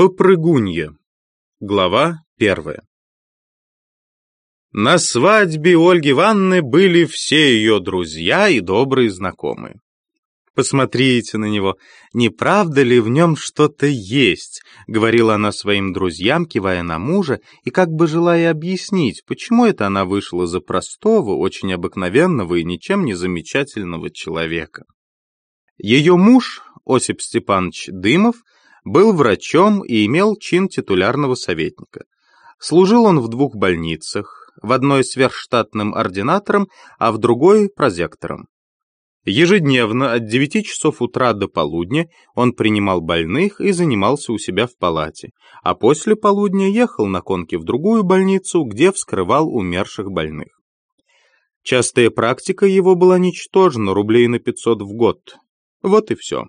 Попрыгунья. Глава первая. На свадьбе Ольги Ивановны были все ее друзья и добрые знакомые. «Посмотрите на него, не правда ли в нем что-то есть?» — говорила она своим друзьям, кивая на мужа, и как бы желая объяснить, почему это она вышла за простого, очень обыкновенного и ничем не замечательного человека. Ее муж, Осип Степанович Дымов, был врачом и имел чин титулярного советника. Служил он в двух больницах, в одной сверхштатным ординатором, а в другой – прозектором. Ежедневно от 9 часов утра до полудня он принимал больных и занимался у себя в палате, а после полудня ехал на конке в другую больницу, где вскрывал умерших больных. Частая практика его была ничтожна, рублей на 500 в год. Вот и все.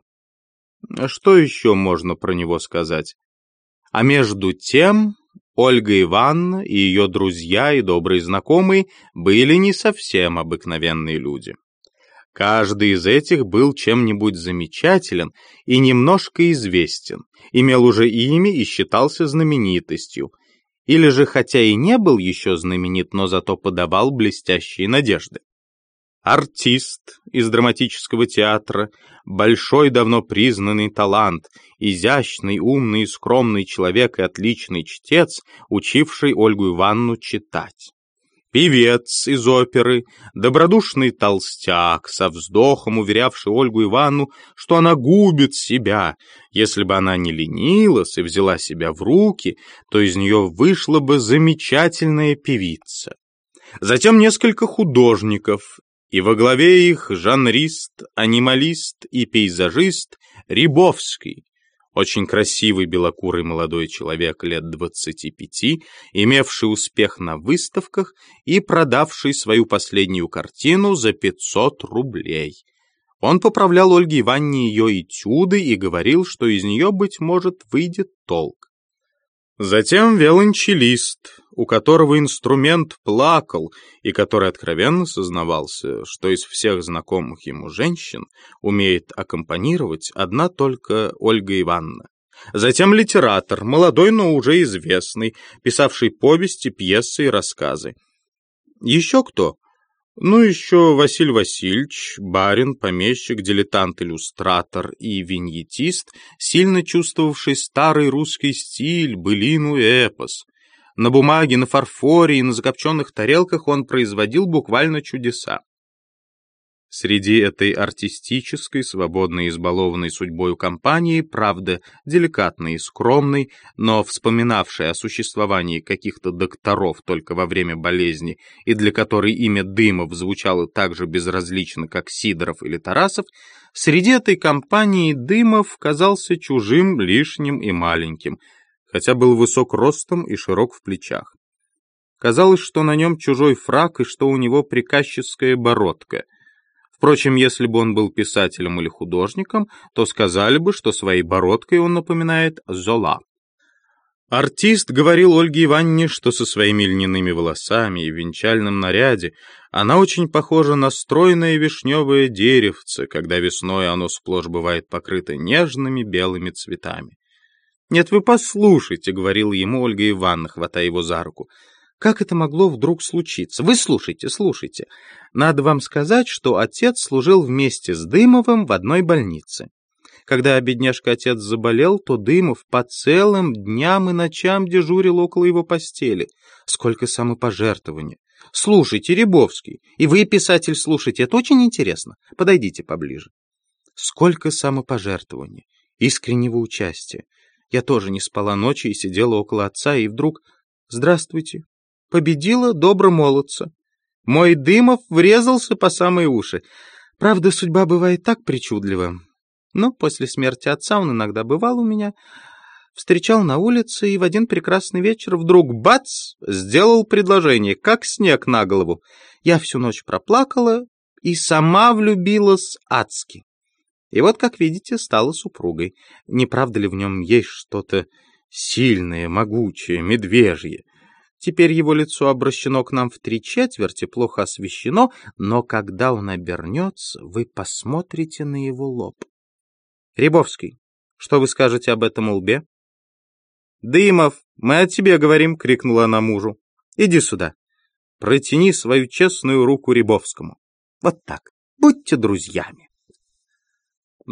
Что еще можно про него сказать? А между тем, Ольга Ивановна и ее друзья и добрые знакомые были не совсем обыкновенные люди. Каждый из этих был чем-нибудь замечателен и немножко известен, имел уже имя и считался знаменитостью, или же хотя и не был еще знаменит, но зато подавал блестящие надежды. Артист из драматического театра, большой давно признанный талант, изящный, умный и скромный человек и отличный чтец, учивший Ольгу Ивановну читать. Певец из оперы, добродушный толстяк, со вздохом уверявший Ольгу Ивановну, что она губит себя. Если бы она не ленилась и взяла себя в руки, то из нее вышла бы замечательная певица. Затем несколько художников, и во главе их жанрист, анималист и пейзажист Рябовский, очень красивый белокурый молодой человек лет 25, имевший успех на выставках и продавший свою последнюю картину за 500 рублей. Он поправлял Ольге Ивановне ее этюды и говорил, что из нее, быть может, выйдет толк. Затем виолончелист, у которого инструмент плакал и который откровенно сознавался, что из всех знакомых ему женщин умеет аккомпанировать одна только Ольга Ивановна. Затем литератор, молодой, но уже известный, писавший повести, пьесы и рассказы. Еще кто? Ну, еще Василий Васильевич, барин, помещик, дилетант-иллюстратор и виньетист, сильно чувствовавший старый русский стиль, былину и эпос. На бумаге, на фарфоре и на закопченных тарелках он производил буквально чудеса. Среди этой артистической, свободной избалованной судьбою компании, правда, деликатной и скромной, но вспоминавшей о существовании каких-то докторов только во время болезни и для которой имя Дымов звучало так же безразлично, как Сидоров или Тарасов, среди этой компании Дымов казался чужим, лишним и маленьким, хотя был высок ростом и широк в плечах. Казалось, что на нем чужой фраг и что у него приказческая бородка — Впрочем, если бы он был писателем или художником, то сказали бы, что своей бородкой он напоминает Зола. Артист говорил Ольге Ивановне, что со своими льняными волосами и венчальном наряде она очень похожа на стройное вишневое деревце, когда весной оно сплошь бывает покрыто нежными белыми цветами. «Нет, вы послушайте», — говорила ему Ольга Ивановна, хватая его за руку, — как это могло вдруг случиться? Вы слушайте, слушайте. Надо вам сказать, что отец служил вместе с Дымовым в одной больнице. Когда бедняжка-отец заболел, то Дымов по целым дням и ночам дежурил около его постели. Сколько самопожертвования. Слушайте, Рябовский, и вы, писатель, слушайте, это очень интересно. Подойдите поближе. Сколько самопожертвований, искреннего участия. Я тоже не спала ночи и сидела около отца, и вдруг... Здравствуйте, победила добромолодца. Мой Дымов врезался по самые уши. Правда, судьба бывает так причудлива. Но после смерти отца он иногда бывал у меня, встречал на улице и в один прекрасный вечер вдруг бац, сделал предложение, как снег на голову. Я всю ночь проплакала и сама влюбилась адски. И вот, как видите, стала супругой. Не правда ли в нем есть что-то сильное, могучее, медвежье? Теперь его лицо обращено к нам в три четверти, плохо освещено, но когда он обернется, вы посмотрите на его лоб. Рябовский, что вы скажете об этом лбе? «Дымов, мы о тебе говорим!» — крикнула она мужу. «Иди сюда. Протяни свою честную руку Рябовскому. Вот так. Будьте друзьями».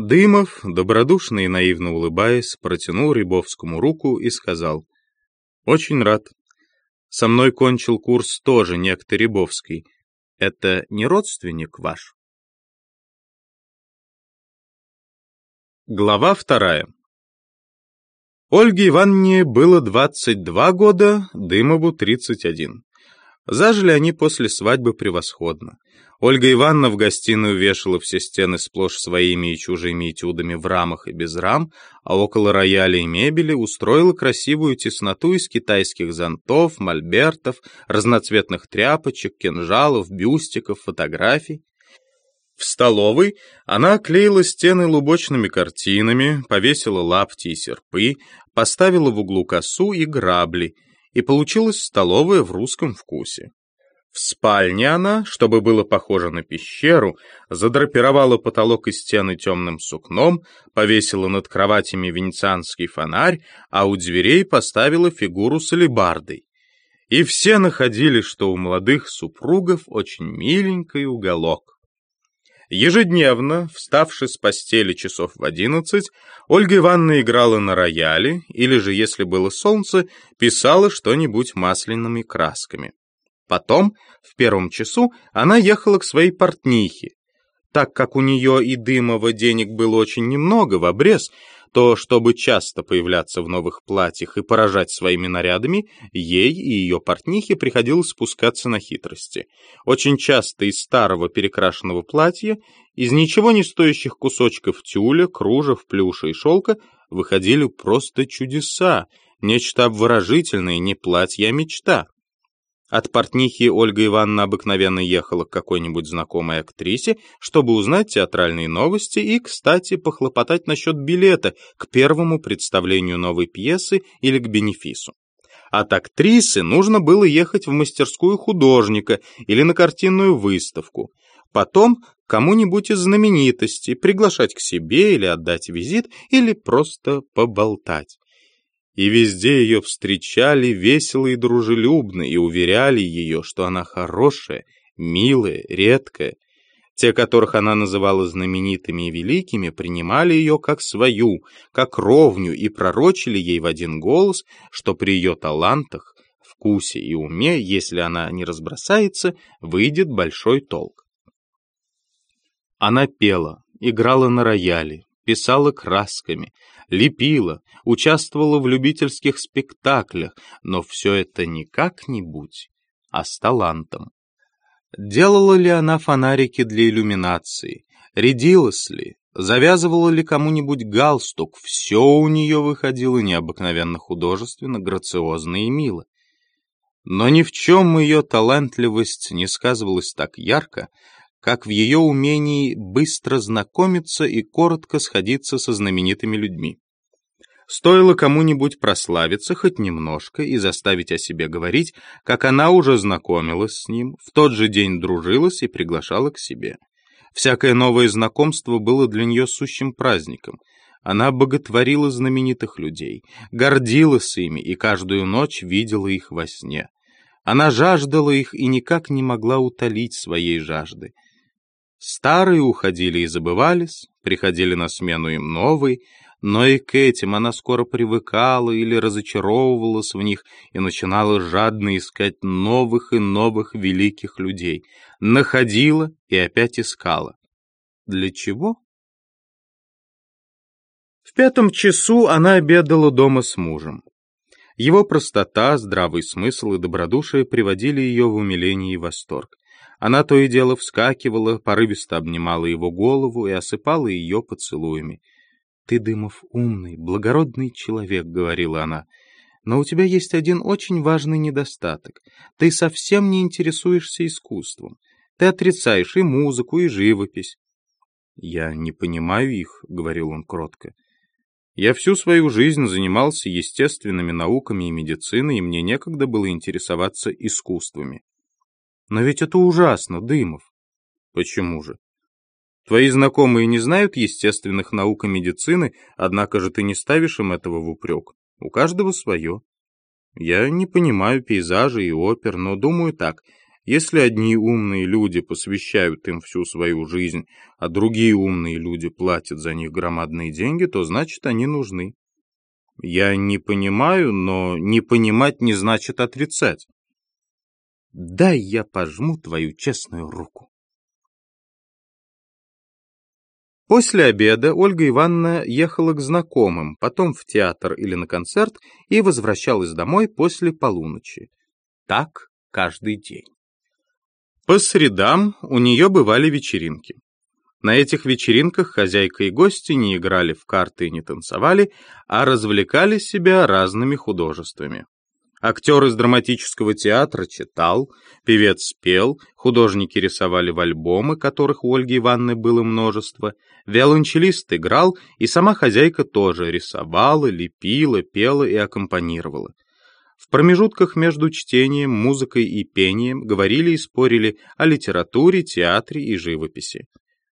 Дымов, добродушно и наивно улыбаясь, протянул Рябовскому руку и сказал. «Очень рад. Со мной кончил курс тоже некто Рябовский. Это не родственник ваш?» Глава вторая. Ольге Ивановне было 22 года, Дымову 31. Зажили они после свадьбы превосходно. Ольга Ивановна в гостиную вешала все стены сплошь своими и чужими этюдами в рамах и без рам, а около рояля и мебели устроила красивую тесноту из китайских зонтов, мольбертов, разноцветных тряпочек, кинжалов, бюстиков, фотографий. В столовой она оклеила стены лубочными картинами, повесила лапти и серпы, поставила в углу косу и грабли, и получилась столовая в русском вкусе. В спальне она, чтобы было похоже на пещеру, задрапировала потолок и стены темным сукном, повесила над кроватями венецианский фонарь, а у дверей поставила фигуру с алебардой. И все находили, что у молодых супругов очень миленький уголок. Ежедневно, вставши с постели часов в одиннадцать, Ольга Ивановна играла на рояле, или же, если было солнце, писала что-нибудь масляными красками. Потом, в первом часу, она ехала к своей портнихе. Так как у нее и Дымова денег было очень немного в обрез, то, чтобы часто появляться в новых платьях и поражать своими нарядами, ей и ее портнихе приходилось спускаться на хитрости. Очень часто из старого перекрашенного платья, из ничего не стоящих кусочков тюля, кружев, плюша и шелка выходили просто чудеса, нечто обворожительное, не платье, а мечта. От портнихи Ольга Ивановна обыкновенно ехала к какой-нибудь знакомой актрисе, чтобы узнать театральные новости и, кстати, похлопотать насчет билета к первому представлению новой пьесы или к бенефису. От актрисы нужно было ехать в мастерскую художника или на картинную выставку. Потом кому-нибудь из знаменитостей приглашать к себе или отдать визит, или просто поболтать и везде ее встречали весело и дружелюбно и уверяли ее, что она хорошая, милая, редкая. Те, которых она называла знаменитыми и великими, принимали ее как свою, как ровню и пророчили ей в один голос, что при ее талантах, вкусе и уме, если она не разбросается, выйдет большой толк. Она пела, играла на рояле, писала красками, лепила, участвовала в любительских спектаклях, но все это не как-нибудь, а с талантом. Делала ли она фонарики для иллюминации, рядилась ли, завязывала ли кому-нибудь галстук, все у нее выходило необыкновенно художественно, грациозно и мило. Но ни в чем ее талантливость не сказывалась так ярко, как в ее умении быстро знакомиться и коротко сходиться со знаменитыми людьми. Стоило кому-нибудь прославиться хоть немножко и заставить о себе говорить, как она уже знакомилась с ним, в тот же день дружилась и приглашала к себе. Всякое новое знакомство было для нее сущим праздником. Она боготворила знаменитых людей, гордилась ими и каждую ночь видела их во сне. Она жаждала их и никак не могла утолить своей жажды. Старые уходили и забывались, приходили на смену им новые, но и к этим она скоро привыкала или разочаровывалась в них и начинала жадно искать новых и новых великих людей. Находила и опять искала. Для чего? В пятом часу она обедала дома с мужем. Его простота, здравый смысл и добродушие приводили ее в умиление и восторг. Она то и дело вскакивала, порывисто обнимала его голову и осыпала ее поцелуями. «Ты, Дымов, умный, благородный человек», — говорила она. «Но у тебя есть один очень важный недостаток. Ты совсем не интересуешься искусством. Ты отрицаешь и музыку, и живопись». «Я не понимаю их», — говорил он кротко. «Я всю свою жизнь занимался естественными науками и медициной, и мне некогда было интересоваться искусствами». «Но ведь это ужасно, Дымов». «Почему же? Твои знакомые не знают естественных наук и медицины, однако же ты не ставишь им этого в упрек. У каждого свое. Я не понимаю пейзажей и опер, но думаю так. Если одни умные люди посвящают им всю свою жизнь, а другие умные люди платят за них громадные деньги, то значит они нужны. Я не понимаю, но не понимать не значит отрицать. Дай я пожму твою честную руку. После обеда Ольга Ивановна ехала к знакомым, потом в театр или на концерт и возвращалась домой после полуночи. Так каждый день. По средам у нее бывали вечеринки. На этих вечеринках хозяйка и гости не играли в карты и не танцевали, а развлекали себя разными художествами. Актер из драматического театра читал, певец пел, художники рисовали в альбомы, которых у Ольги Ивановны было множество, виолончелист играл, и сама хозяйка тоже рисовала, лепила, пела и аккомпанировала. В промежутках между чтением, музыкой и пением говорили и спорили о литературе, театре и живописи.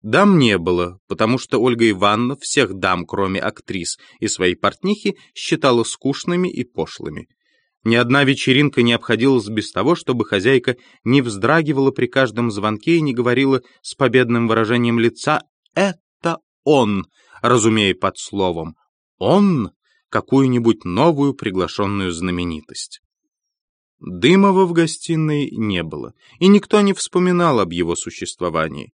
Дам не было, потому что Ольга Ивановна всех дам, кроме актрис и своей портнихи, считала скучными и пошлыми. Ни одна вечеринка не обходилась без того, чтобы хозяйка не вздрагивала при каждом звонке и не говорила с победным выражением лица «это он», разумея под словом «он» какую-нибудь новую приглашенную знаменитость. Дымова в гостиной не было, и никто не вспоминал об его существовании.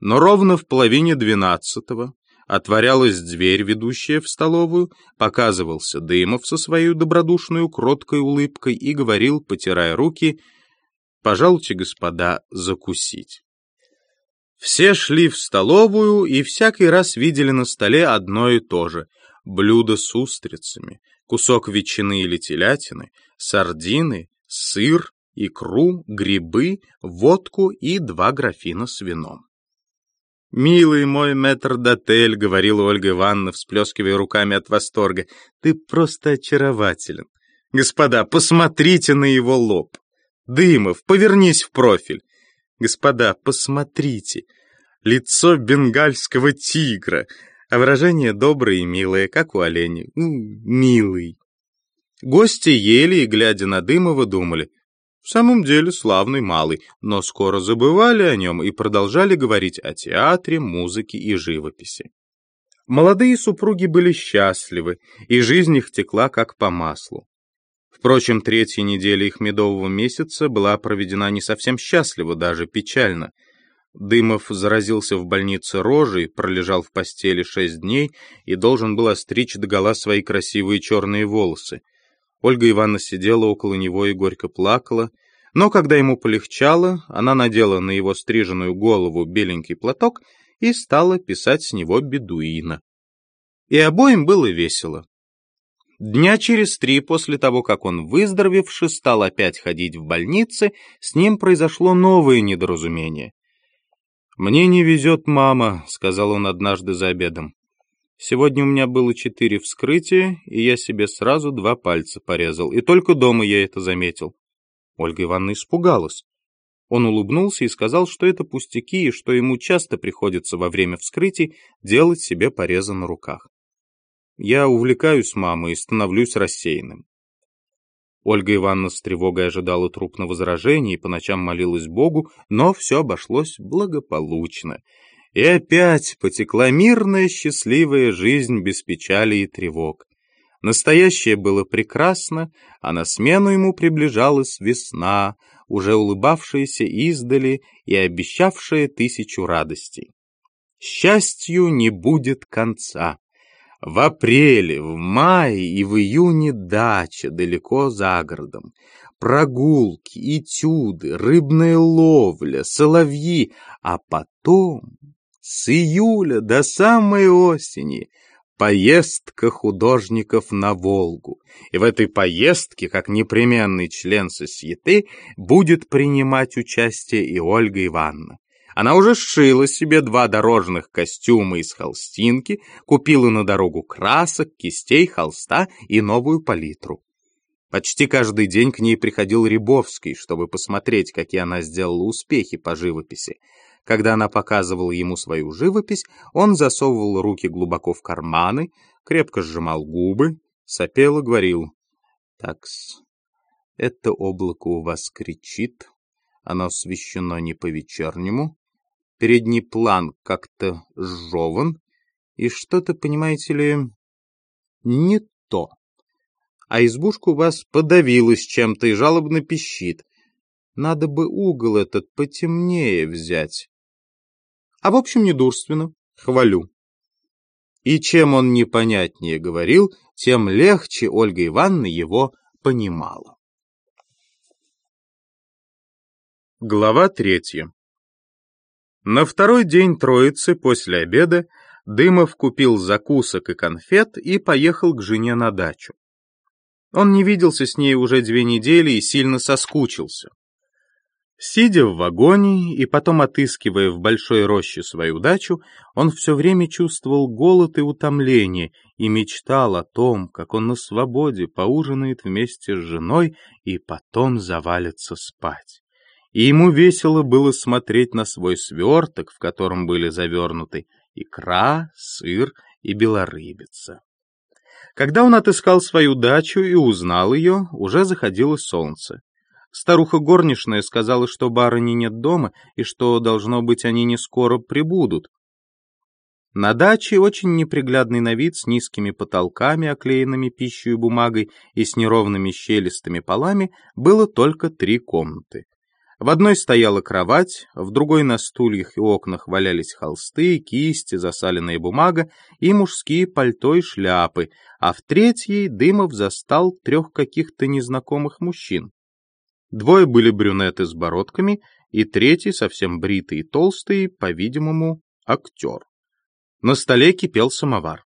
Но ровно в половине двенадцатого Отворялась дверь, ведущая в столовую, показывался Дымов со своей добродушной, кроткой улыбкой и говорил, потирая руки, «Пожалуйте, господа, закусить». Все шли в столовую и всякий раз видели на столе одно и то же — блюдо с устрицами, кусок ветчины или телятины, сардины, сыр, икру, грибы, водку и два графина с вином. «Милый мой метрдотель», — говорила Ольга Ивановна, всплескивая руками от восторга, — «ты просто очарователен. Господа, посмотрите на его лоб. Дымов, повернись в профиль. Господа, посмотрите. Лицо бенгальского тигра, а выражение доброе и милое, как у оленя. Милый». Гости ели и, глядя на Дымова, думали — в самом деле славный малый, но скоро забывали о нем и продолжали говорить о театре, музыке и живописи. Молодые супруги были счастливы, и жизнь их текла как по маслу. Впрочем, третья неделя их медового месяца была проведена не совсем счастливо, даже печально. Дымов заразился в больнице рожей, пролежал в постели шесть дней и должен был остричь догола свои красивые черные волосы. Ольга Ивановна сидела около него и горько плакала, но когда ему полегчало, она надела на его стриженную голову беленький платок и стала писать с него бедуина. И обоим было весело. Дня через три после того, как он, выздоровевший, стал опять ходить в больнице, с ним произошло новое недоразумение. «Мне не везет мама», — сказал он однажды за обедом. Сегодня у меня было четыре вскрытия, и я себе сразу два пальца порезал, и только дома я это заметил. Ольга Ивановна испугалась. Он улыбнулся и сказал, что это пустяки, и что ему часто приходится во время вскрытий делать себе порезы на руках. Я увлекаюсь мамой и становлюсь рассеянным. Ольга Ивановна с тревогой ожидала труп на возражение и по ночам молилась Богу, но все обошлось благополучно — и опять потекла мирная счастливая жизнь без печали и тревог. Настоящее было прекрасно, а на смену ему приближалась весна, уже улыбавшаяся издали и обещавшая тысячу радостей. Счастью не будет конца. В апреле, в мае и в июне дача далеко за городом. Прогулки, этюды, рыбная ловля, соловьи, а потом с июля до самой осени поездка художников на Волгу. И в этой поездке, как непременный член сосьеты, будет принимать участие и Ольга Ивановна. Она уже сшила себе два дорожных костюма из холстинки, купила на дорогу красок, кистей, холста и новую палитру. Почти каждый день к ней приходил Рябовский, чтобы посмотреть, какие она сделала успехи по живописи. Когда она показывала ему свою живопись, он засовывал руки глубоко в карманы, крепко сжимал губы сопел и говорил. «Такс, это облако у вас кричит, оно освещено не по-вечернему, передний план как-то сжеван, и что-то, понимаете ли, не то. А избушка у вас подавилась чем-то и жалобно пищит. Надо бы угол этот потемнее взять. А в общем, недурственно, хвалю. И чем он непонятнее говорил, тем легче Ольга Ивановна его понимала. Глава третья На второй день Троицы после обеда Дымов купил закусок и конфет и поехал к жене на дачу. Он не виделся с ней уже две недели и сильно соскучился. Сидя в вагоне и потом отыскивая в большой роще свою дачу, он все время чувствовал голод и утомление и мечтал о том, как он на свободе поужинает вместе с женой и потом завалится спать. И ему весело было смотреть на свой сверток, в котором были завернуты икра, сыр и белорыбица. Когда он отыскал свою дачу и узнал ее, уже заходило солнце. Старуха горничная сказала, что барыни нет дома и что, должно быть, они не скоро прибудут. На даче очень неприглядный на вид с низкими потолками, оклеенными пищей и бумагой, и с неровными щелистыми полами было только три комнаты. В одной стояла кровать, в другой на стульях и окнах валялись холсты, кисти, засаленная бумага и мужские пальто и шляпы, а в третьей Дымов застал трех каких-то незнакомых мужчин. Двое были брюнеты с бородками, и третий, совсем бритый и толстый, по-видимому, актер. На столе кипел самовар.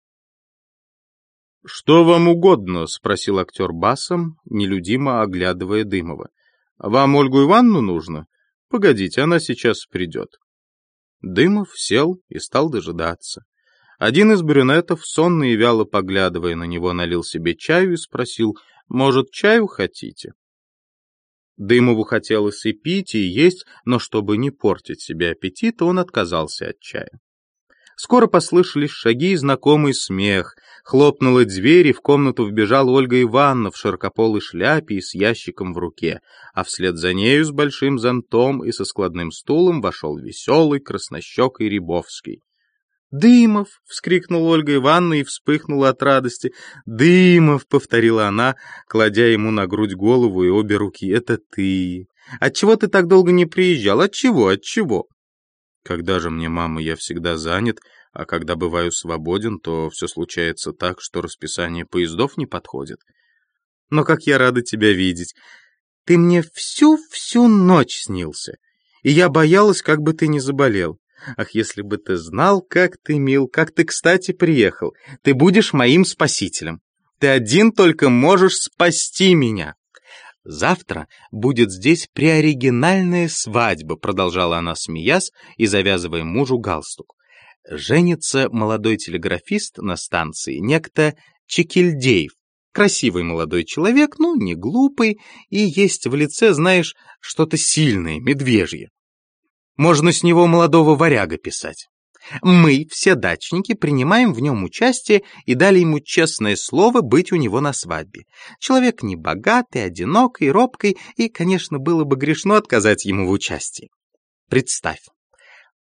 «Что вам угодно?» — спросил актер басом, нелюдимо оглядывая Дымова. Вам Ольгу Ивановну нужно? Погодите, она сейчас придет. Дымов сел и стал дожидаться. Один из брюнетов, сонно и вяло поглядывая на него, налил себе чаю и спросил, «Может, чаю хотите?» Дымову хотелось и пить, и есть, но чтобы не портить себе аппетит, он отказался от чая. Скоро послышались шаги и знакомый смех. Хлопнула дверь, и в комнату вбежала Ольга Ивановна в широкополой шляпе и с ящиком в руке, а вслед за нею с большим зонтом и со складным стулом вошел веселый краснощекой Рябовский. «Дымов!» — вскрикнула Ольга Ивановна и вспыхнула от радости. «Дымов!» — повторила она, кладя ему на грудь голову и обе руки. «Это ты! Отчего ты так долго не приезжал? Отчего? Отчего?» Когда же мне, мама, я всегда занят, а когда бываю свободен, то все случается так, что расписание поездов не подходит. Но как я рада тебя видеть. Ты мне всю-всю ночь снился, и я боялась, как бы ты не заболел. Ах, если бы ты знал, как ты мил, как ты, кстати, приехал. Ты будешь моим спасителем. Ты один только можешь спасти меня. «Завтра будет здесь преоригинальная свадьба», продолжала она, смеясь и завязывая мужу галстук. Женится молодой телеграфист на станции, некто Чекильдеев. Красивый молодой человек, ну, не глупый, и есть в лице, знаешь, что-то сильное, медвежье. Можно с него молодого варяга писать. Мы, все дачники, принимаем в нем участие и дали ему честное слово быть у него на свадьбе. Человек не богатый, одинокий, робкий, и, конечно, было бы грешно отказать ему в участии. Представь,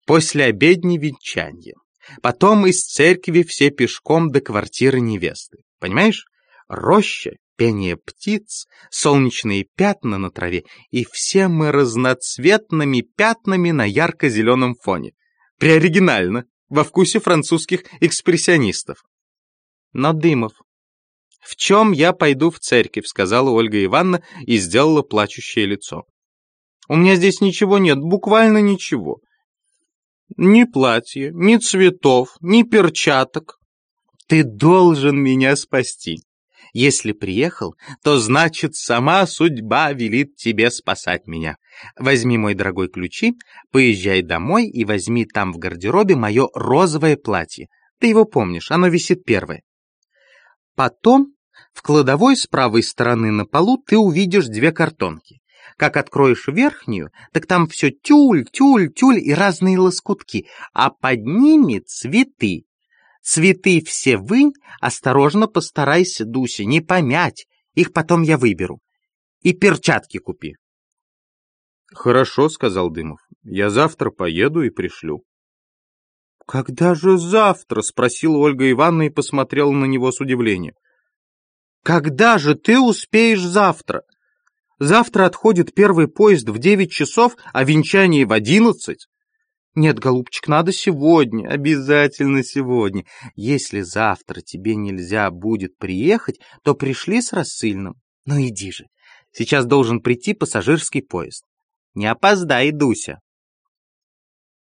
после обедни венчания, потом из церкви все пешком до квартиры невесты. Понимаешь? Роща, пение птиц, солнечные пятна на траве, и все мы разноцветными пятнами на ярко-зеленом фоне. Приоригинально, во вкусе французских экспрессионистов. Но Дымов. «В чем я пойду в церковь?» — сказала Ольга Ивановна и сделала плачущее лицо. «У меня здесь ничего нет, буквально ничего. Ни платья, ни цветов, ни перчаток. Ты должен меня спасти. Если приехал, то значит сама судьба велит тебе спасать меня. Возьми, мой дорогой, ключи, поезжай домой и возьми там в гардеробе мое розовое платье. Ты его помнишь, оно висит первое. Потом в кладовой с правой стороны на полу ты увидишь две картонки. Как откроешь верхнюю, так там все тюль, тюль, тюль и разные лоскутки, а под ними цветы. Цветы все вынь, осторожно постарайся, Дуся, не помять. Их потом я выберу. И перчатки купи. «Хорошо», — сказал Дымов. «Я завтра поеду и пришлю». «Когда же завтра?» — спросила Ольга Ивановна и посмотрела на него с удивлением. «Когда же ты успеешь завтра? Завтра отходит первый поезд в девять часов, а венчание в одиннадцать. Нет, голубчик, надо сегодня, обязательно сегодня. Если завтра тебе нельзя будет приехать, то пришли с рассыльным. Ну иди же, сейчас должен прийти пассажирский поезд. Не опоздай, Дуся.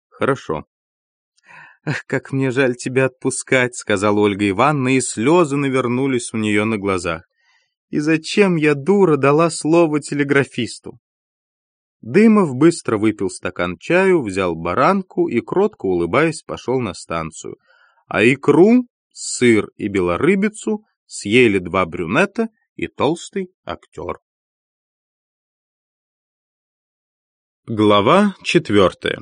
Хорошо. Ах, как мне жаль тебя отпускать, сказала Ольга Ивановна, и слезы навернулись у нее на глазах. И зачем я, дура, дала слово телеграфисту? Дымов быстро выпил стакан чаю, взял баранку и, кротко улыбаясь, пошел на станцию. А икру, сыр и белорыбицу съели два брюнета и толстый актер. Глава четвертая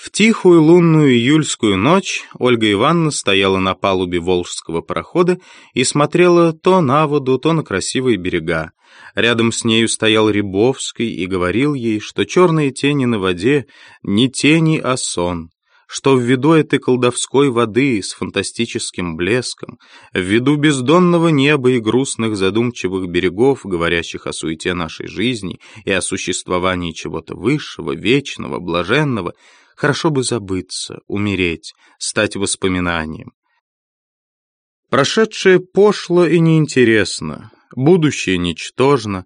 В тихую лунную июльскую ночь Ольга Ивановна стояла на палубе Волжского парохода и смотрела то на воду, то на красивые берега. Рядом с нею стоял Рябовский и говорил ей, что черные тени на воде не тени, а сон, что ввиду этой колдовской воды с фантастическим блеском, ввиду бездонного неба и грустных задумчивых берегов, говорящих о суете нашей жизни и о существовании чего-то высшего, вечного, блаженного, хорошо бы забыться, умереть, стать воспоминанием. Прошедшее пошло и неинтересно, будущее ничтожно,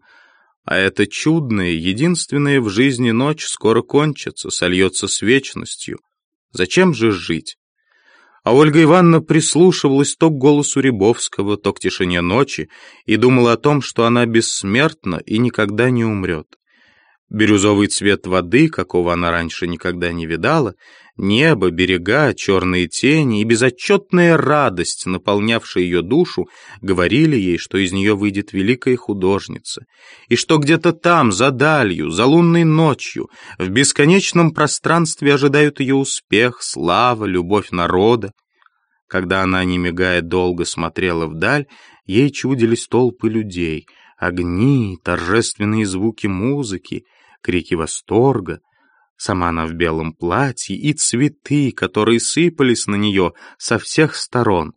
а эта чудная, единственная в жизни ночь скоро кончится, сольется с вечностью — Зачем же жить? А Ольга Ивановна прислушивалась то к голосу Рябовского, то к тишине ночи и думала о том, что она бессмертна и никогда не умрет. Бирюзовый цвет воды, какого она раньше никогда не видала, Небо, берега, черные тени и безотчетная радость, наполнявшая ее душу, говорили ей, что из нее выйдет великая художница, и что где-то там, за далью, за лунной ночью, в бесконечном пространстве ожидают ее успех, слава, любовь народа. Когда она, не мигая, долго смотрела вдаль, ей чудились толпы людей, огни, торжественные звуки музыки, крики восторга — Сама она в белом платье и цветы, которые сыпались на нее со всех сторон.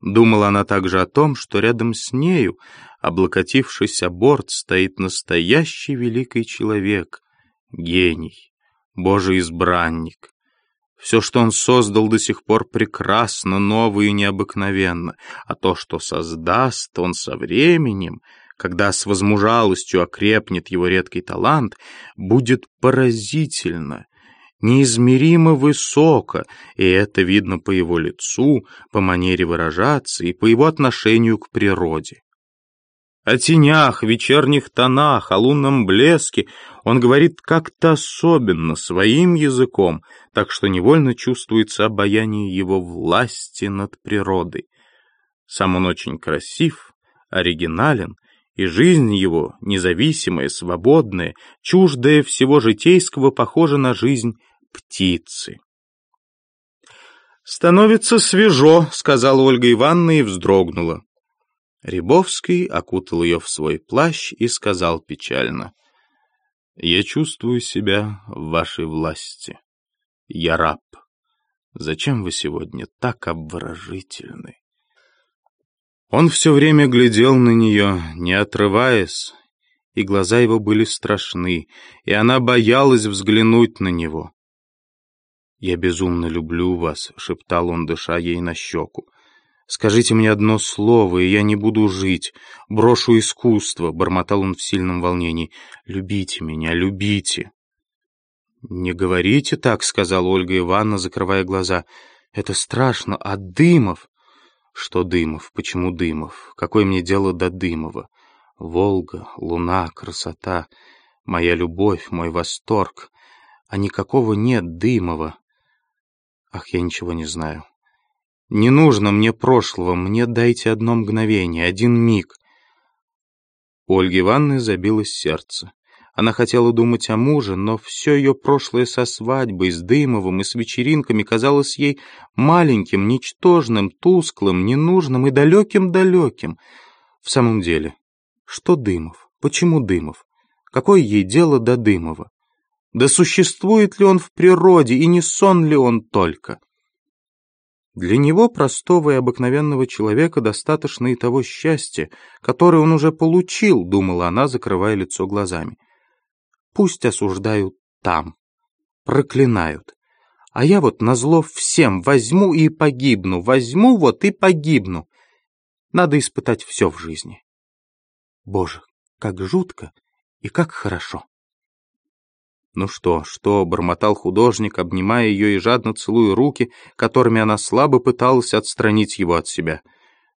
Думала она также о том, что рядом с нею, облокотившись о борт, стоит настоящий великий человек, гений, Божий избранник. Все, что он создал до сих пор прекрасно, ново и необыкновенно, а то, что создаст он со временем, когда с возмужалостью окрепнет его редкий талант, будет поразительно, неизмеримо высоко, и это видно по его лицу, по манере выражаться и по его отношению к природе. О тенях, вечерних тонах, о лунном блеске он говорит как-то особенно, своим языком, так что невольно чувствуется обаяние его власти над природой. Сам он очень красив, оригинален и жизнь его, независимая, свободная, чуждая всего житейского, похожа на жизнь птицы. «Становится свежо», — сказала Ольга Ивановна и вздрогнула. Рябовский окутал ее в свой плащ и сказал печально. «Я чувствую себя в вашей власти. Я раб. Зачем вы сегодня так обворожительны?» Он все время глядел на нее, не отрываясь, и глаза его были страшны, и она боялась взглянуть на него. «Я безумно люблю вас», — шептал он, дыша ей на щеку. «Скажите мне одно слово, и я не буду жить. Брошу искусство», — бормотал он в сильном волнении. «Любите меня, любите». «Не говорите так», — сказала Ольга Ивановна, закрывая глаза. «Это страшно. А Дымов...» Что Дымов? Почему Дымов? Какое мне дело до Дымова? Волга, луна, красота, моя любовь, мой восторг. А никакого нет Дымова. Ах, я ничего не знаю. Не нужно мне прошлого, мне дайте одно мгновение, один миг. У Ольги Ивановны забилось сердце. Она хотела думать о муже, но все ее прошлое со свадьбой, с Дымовым и с вечеринками казалось ей маленьким, ничтожным, тусклым, ненужным и далеким-далеким. В самом деле, что Дымов? Почему Дымов? Какое ей дело до Дымова? Да существует ли он в природе, и не сон ли он только? Для него, простого и обыкновенного человека, достаточно и того счастья, которое он уже получил, думала она, закрывая лицо глазами. Пусть осуждают там, проклинают. А я вот назло всем возьму и погибну, возьму вот и погибну. Надо испытать все в жизни. Боже, как жутко и как хорошо. «Ну что, что?» — бормотал художник, обнимая ее и жадно целуя руки, которыми она слабо пыталась отстранить его от себя.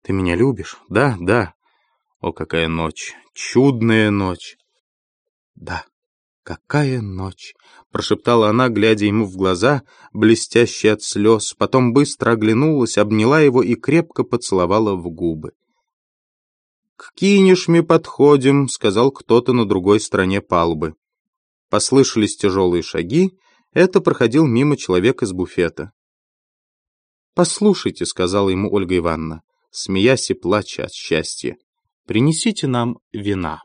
«Ты меня любишь? Да, да. О, какая ночь! Чудная ночь!» «Да, какая ночь!» — прошептала она, глядя ему в глаза, блестящие от слез, потом быстро оглянулась, обняла его и крепко поцеловала в губы. «К кинешме подходим», — сказал кто-то на другой стороне палубы. Послышались тяжелые шаги. Это проходил мимо человек из буфета. «Послушайте», — сказала ему Ольга Ивановна, смеясь и плача от счастья, — «принесите нам вина».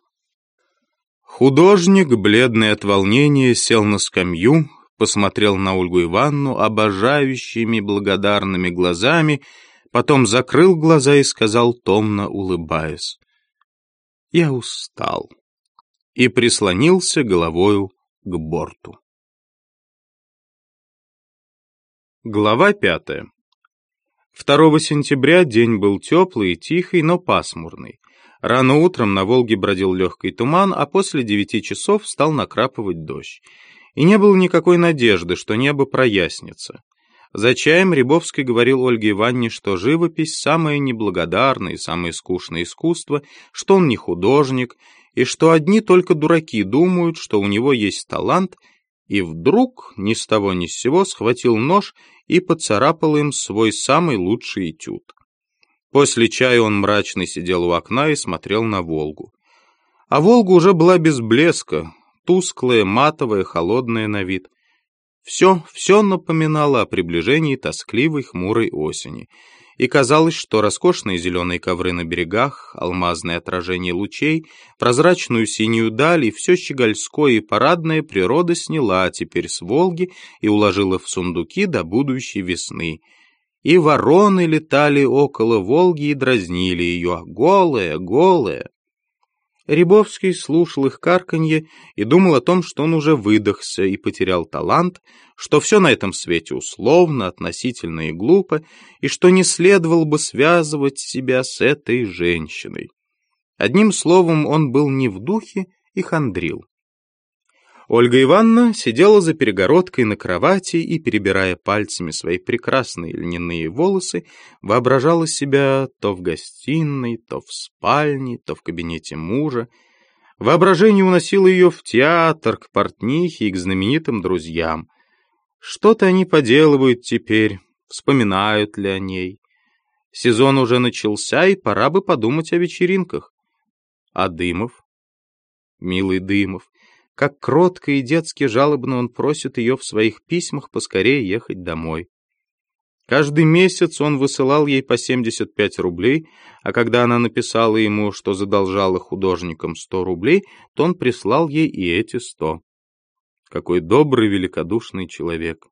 Художник, бледный от волнения, сел на скамью, посмотрел на Ольгу Ивановну обожающими благодарными глазами, потом закрыл глаза и сказал, томно улыбаясь, «Я устал» и прислонился головою к борту. Глава пятая. 2 сентября день был теплый и тихий, но пасмурный. Рано утром на Волге бродил легкий туман, а после девяти часов стал накрапывать дождь. И не было никакой надежды, что небо прояснится. За чаем Рябовский говорил Ольге Ивановне, что живопись – самое неблагодарное и самое скучное искусство, что он не художник, и что одни только дураки думают, что у него есть талант, и вдруг ни с того ни с сего схватил нож и поцарапал им свой самый лучший этюд. После чая он мрачно сидел у окна и смотрел на Волгу. А Волга уже была без блеска, тусклая, матовая, холодная на вид. Все, все напоминало о приближении тоскливой хмурой осени — и казалось, что роскошные зеленые ковры на берегах, алмазное отражение лучей, прозрачную синюю даль и все щегольское и парадное природа сняла теперь с Волги и уложила в сундуки до будущей весны. И вороны летали около Волги и дразнили ее, голая, голая. Рябовский слушал их карканье и думал о том, что он уже выдохся и потерял талант, что все на этом свете условно, относительно и глупо, и что не следовало бы связывать себя с этой женщиной. Одним словом, он был не в духе и хандрил. Ольга Ивановна сидела за перегородкой на кровати и, перебирая пальцами свои прекрасные льняные волосы, воображала себя то в гостиной, то в спальне, то в кабинете мужа. Воображение уносило ее в театр, к портнихе и к знаменитым друзьям. Что-то они поделывают теперь, вспоминают ли о ней. Сезон уже начался, и пора бы подумать о вечеринках. А Дымов? Милый Дымов, как кротко и детски жалобно он просит ее в своих письмах поскорее ехать домой. Каждый месяц он высылал ей по 75 рублей, а когда она написала ему, что задолжала художникам 100 рублей, то он прислал ей и эти 100. Какой добрый, великодушный человек.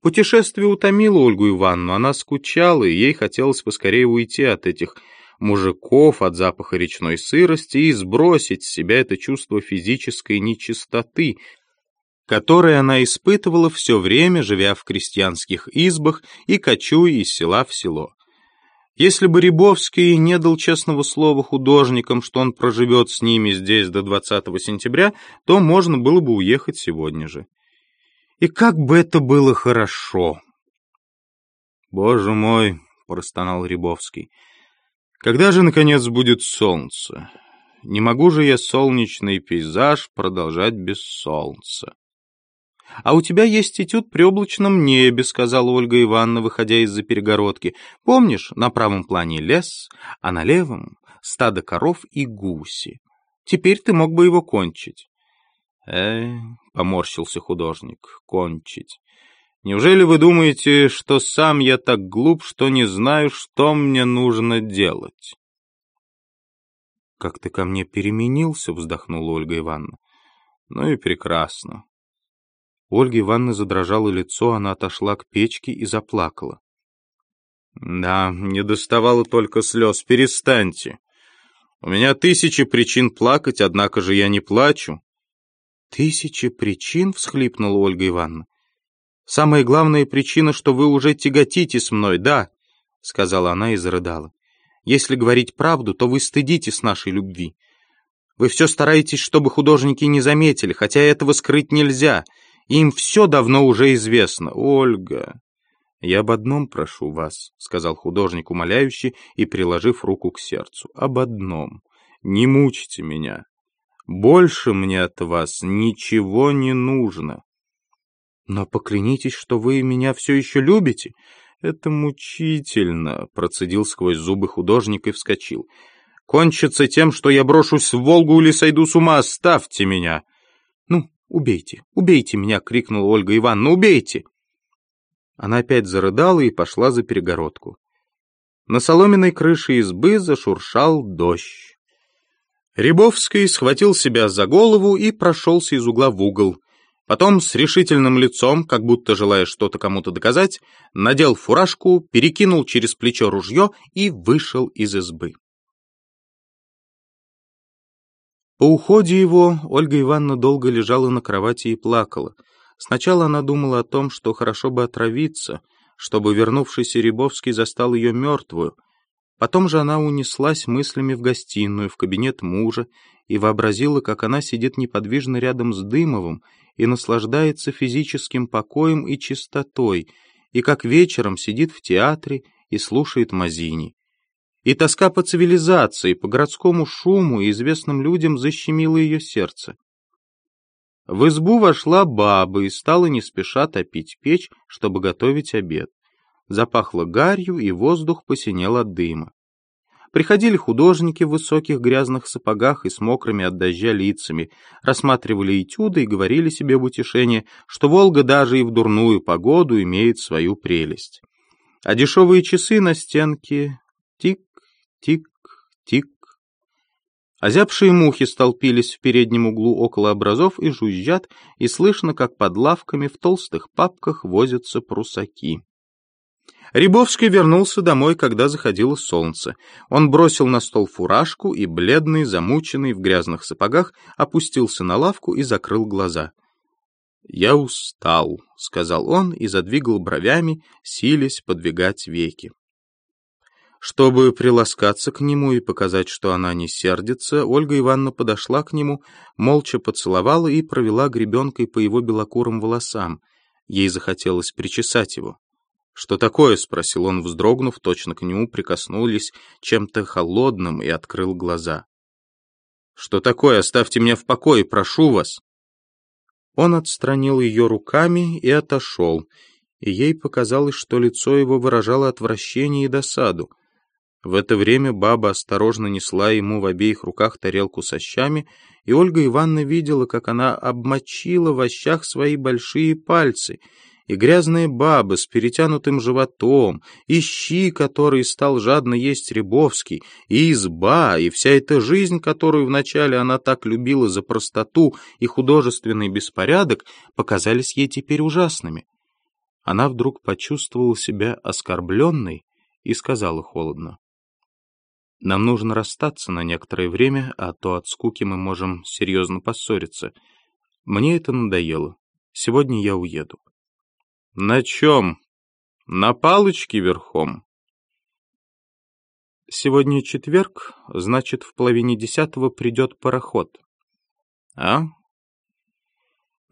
Путешествие утомило Ольгу Ивановну, она скучала, и ей хотелось поскорее уйти от этих мужиков от запаха речной сырости и сбросить с себя это чувство физической нечистоты, которое она испытывала все время, живя в крестьянских избах и кочуя из села в село. Если бы Рябовский не дал честного слова художникам, что он проживет с ними здесь до 20 сентября, то можно было бы уехать сегодня же. И как бы это было хорошо! «Боже мой!» — простонал Рябовский — когда же, наконец, будет солнце? Не могу же я солнечный пейзаж продолжать без солнца. «А у тебя есть этюд при облачном небе», — сказала Ольга Ивановна, выходя из-за перегородки. «Помнишь, на правом плане лес, а на левом — стадо коров и гуси. Теперь ты мог бы его кончить». Э, поморщился художник, кончить. Неужели вы думаете, что сам я так глуп, что не знаю, что мне нужно делать? «Как ты ко мне переменился?» — вздохнула Ольга Ивановна. «Ну и прекрасно». Ольга Ивановна задрожала лицо, она отошла к печке и заплакала. «Да, не доставало только слез. Перестаньте. У меня тысячи причин плакать, однако же я не плачу». «Тысячи причин?» — всхлипнула Ольга Ивановна. «Самая главная причина, что вы уже тяготитесь мной, да?» — сказала она и зарыдала. Если говорить правду, то вы стыдитесь нашей любви. Вы все стараетесь, чтобы художники не заметили, хотя этого скрыть нельзя. Им все давно уже известно. Ольга, я об одном прошу вас, сказал художник умоляюще и приложив руку к сердцу. Об одном. Не мучьте меня. Больше мне от вас ничего не нужно. Но поклянитесь, что вы меня все еще любите. «Это мучительно», — процедил сквозь зубы художник и вскочил. «Кончится тем, что я брошусь в Волгу или сойду с ума, оставьте меня!» «Ну, убейте, убейте меня!» — крикнула Ольга Ивановна. «Убейте!» Она опять зарыдала и пошла за перегородку. На соломенной крыше избы зашуршал дождь. Рябовский схватил себя за голову и прошелся из угла в угол. Потом с решительным лицом, как будто желая что-то кому-то доказать, надел фуражку, перекинул через плечо ружье и вышел из избы. По уходе его Ольга Ивановна долго лежала на кровати и плакала. Сначала она думала о том, что хорошо бы отравиться, чтобы вернувшийся Рябовский застал ее мертвую. Потом же она унеслась мыслями в гостиную, в кабинет мужа, и вообразила, как она сидит неподвижно рядом с Дымовым и наслаждается физическим покоем и чистотой, и как вечером сидит в театре и слушает Мазини. И тоска по цивилизации, по городскому шуму и известным людям защемила ее сердце. В избу вошла баба и стала не спеша топить печь, чтобы готовить обед. Запахло гарью, и воздух посинел от дыма. Приходили художники в высоких грязных сапогах и с мокрыми от дождя лицами, рассматривали этюды и говорили себе в утешение, что Волга даже и в дурную погоду имеет свою прелесть. А дешевые часы на стенке тик-тик-тик. Озябшие мухи столпились в переднем углу около образов и жужжат, и слышно, как под лавками в толстых папках возятся прусаки. Рябовский вернулся домой, когда заходило солнце. Он бросил на стол фуражку и, бледный, замученный, в грязных сапогах, опустился на лавку и закрыл глаза. «Я устал», — сказал он и задвигал бровями, силясь подвигать веки. Чтобы приласкаться к нему и показать, что она не сердится, Ольга Ивановна подошла к нему, молча поцеловала и провела гребенкой по его белокурым волосам. Ей захотелось причесать его. «Что такое?» — спросил он, вздрогнув, точно к нему прикоснулись чем-то холодным и открыл глаза. «Что такое? Оставьте меня в покое, прошу вас!» Он отстранил ее руками и отошел, и ей показалось, что лицо его выражало отвращение и досаду. В это время баба осторожно несла ему в обеих руках тарелку со щами, и Ольга Ивановна видела, как она обмочила в ощах свои большие пальцы — и грязная баба с перетянутым животом, и щи, который стал жадно есть Рябовский, и изба, и вся эта жизнь, которую вначале она так любила за простоту и художественный беспорядок, показались ей теперь ужасными. Она вдруг почувствовала себя оскорбленной и сказала холодно. «Нам нужно расстаться на некоторое время, а то от скуки мы можем серьезно поссориться. Мне это надоело. Сегодня я уеду». «На чем? На палочке верхом?» «Сегодня четверг, значит, в половине десятого придет пароход». «А?»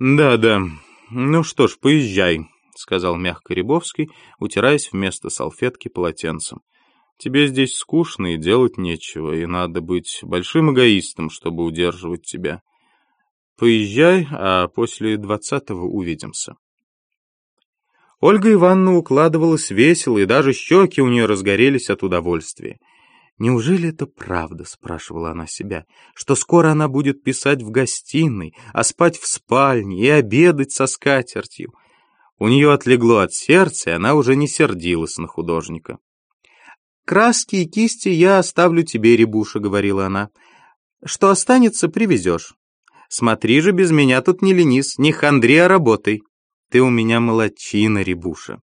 «Да-да. Ну что ж, поезжай», — сказал мягко Рябовский, утираясь вместо салфетки полотенцем. «Тебе здесь скучно и делать нечего, и надо быть большим эгоистом, чтобы удерживать тебя. Поезжай, а после двадцатого увидимся». Ольга Ивановна укладывалась весело, и даже щеки у нее разгорелись от удовольствия. «Неужели это правда?» — спрашивала она себя, «что скоро она будет писать в гостиной, а спать в спальне и обедать со скатертью?» У нее отлегло от сердца, и она уже не сердилась на художника. «Краски и кисти я оставлю тебе, Рябуша», — говорила она. «Что останется, привезешь. Смотри же, без меня тут не ленись, не хандри, а работай. Ты у меня молодчина, Рябуша».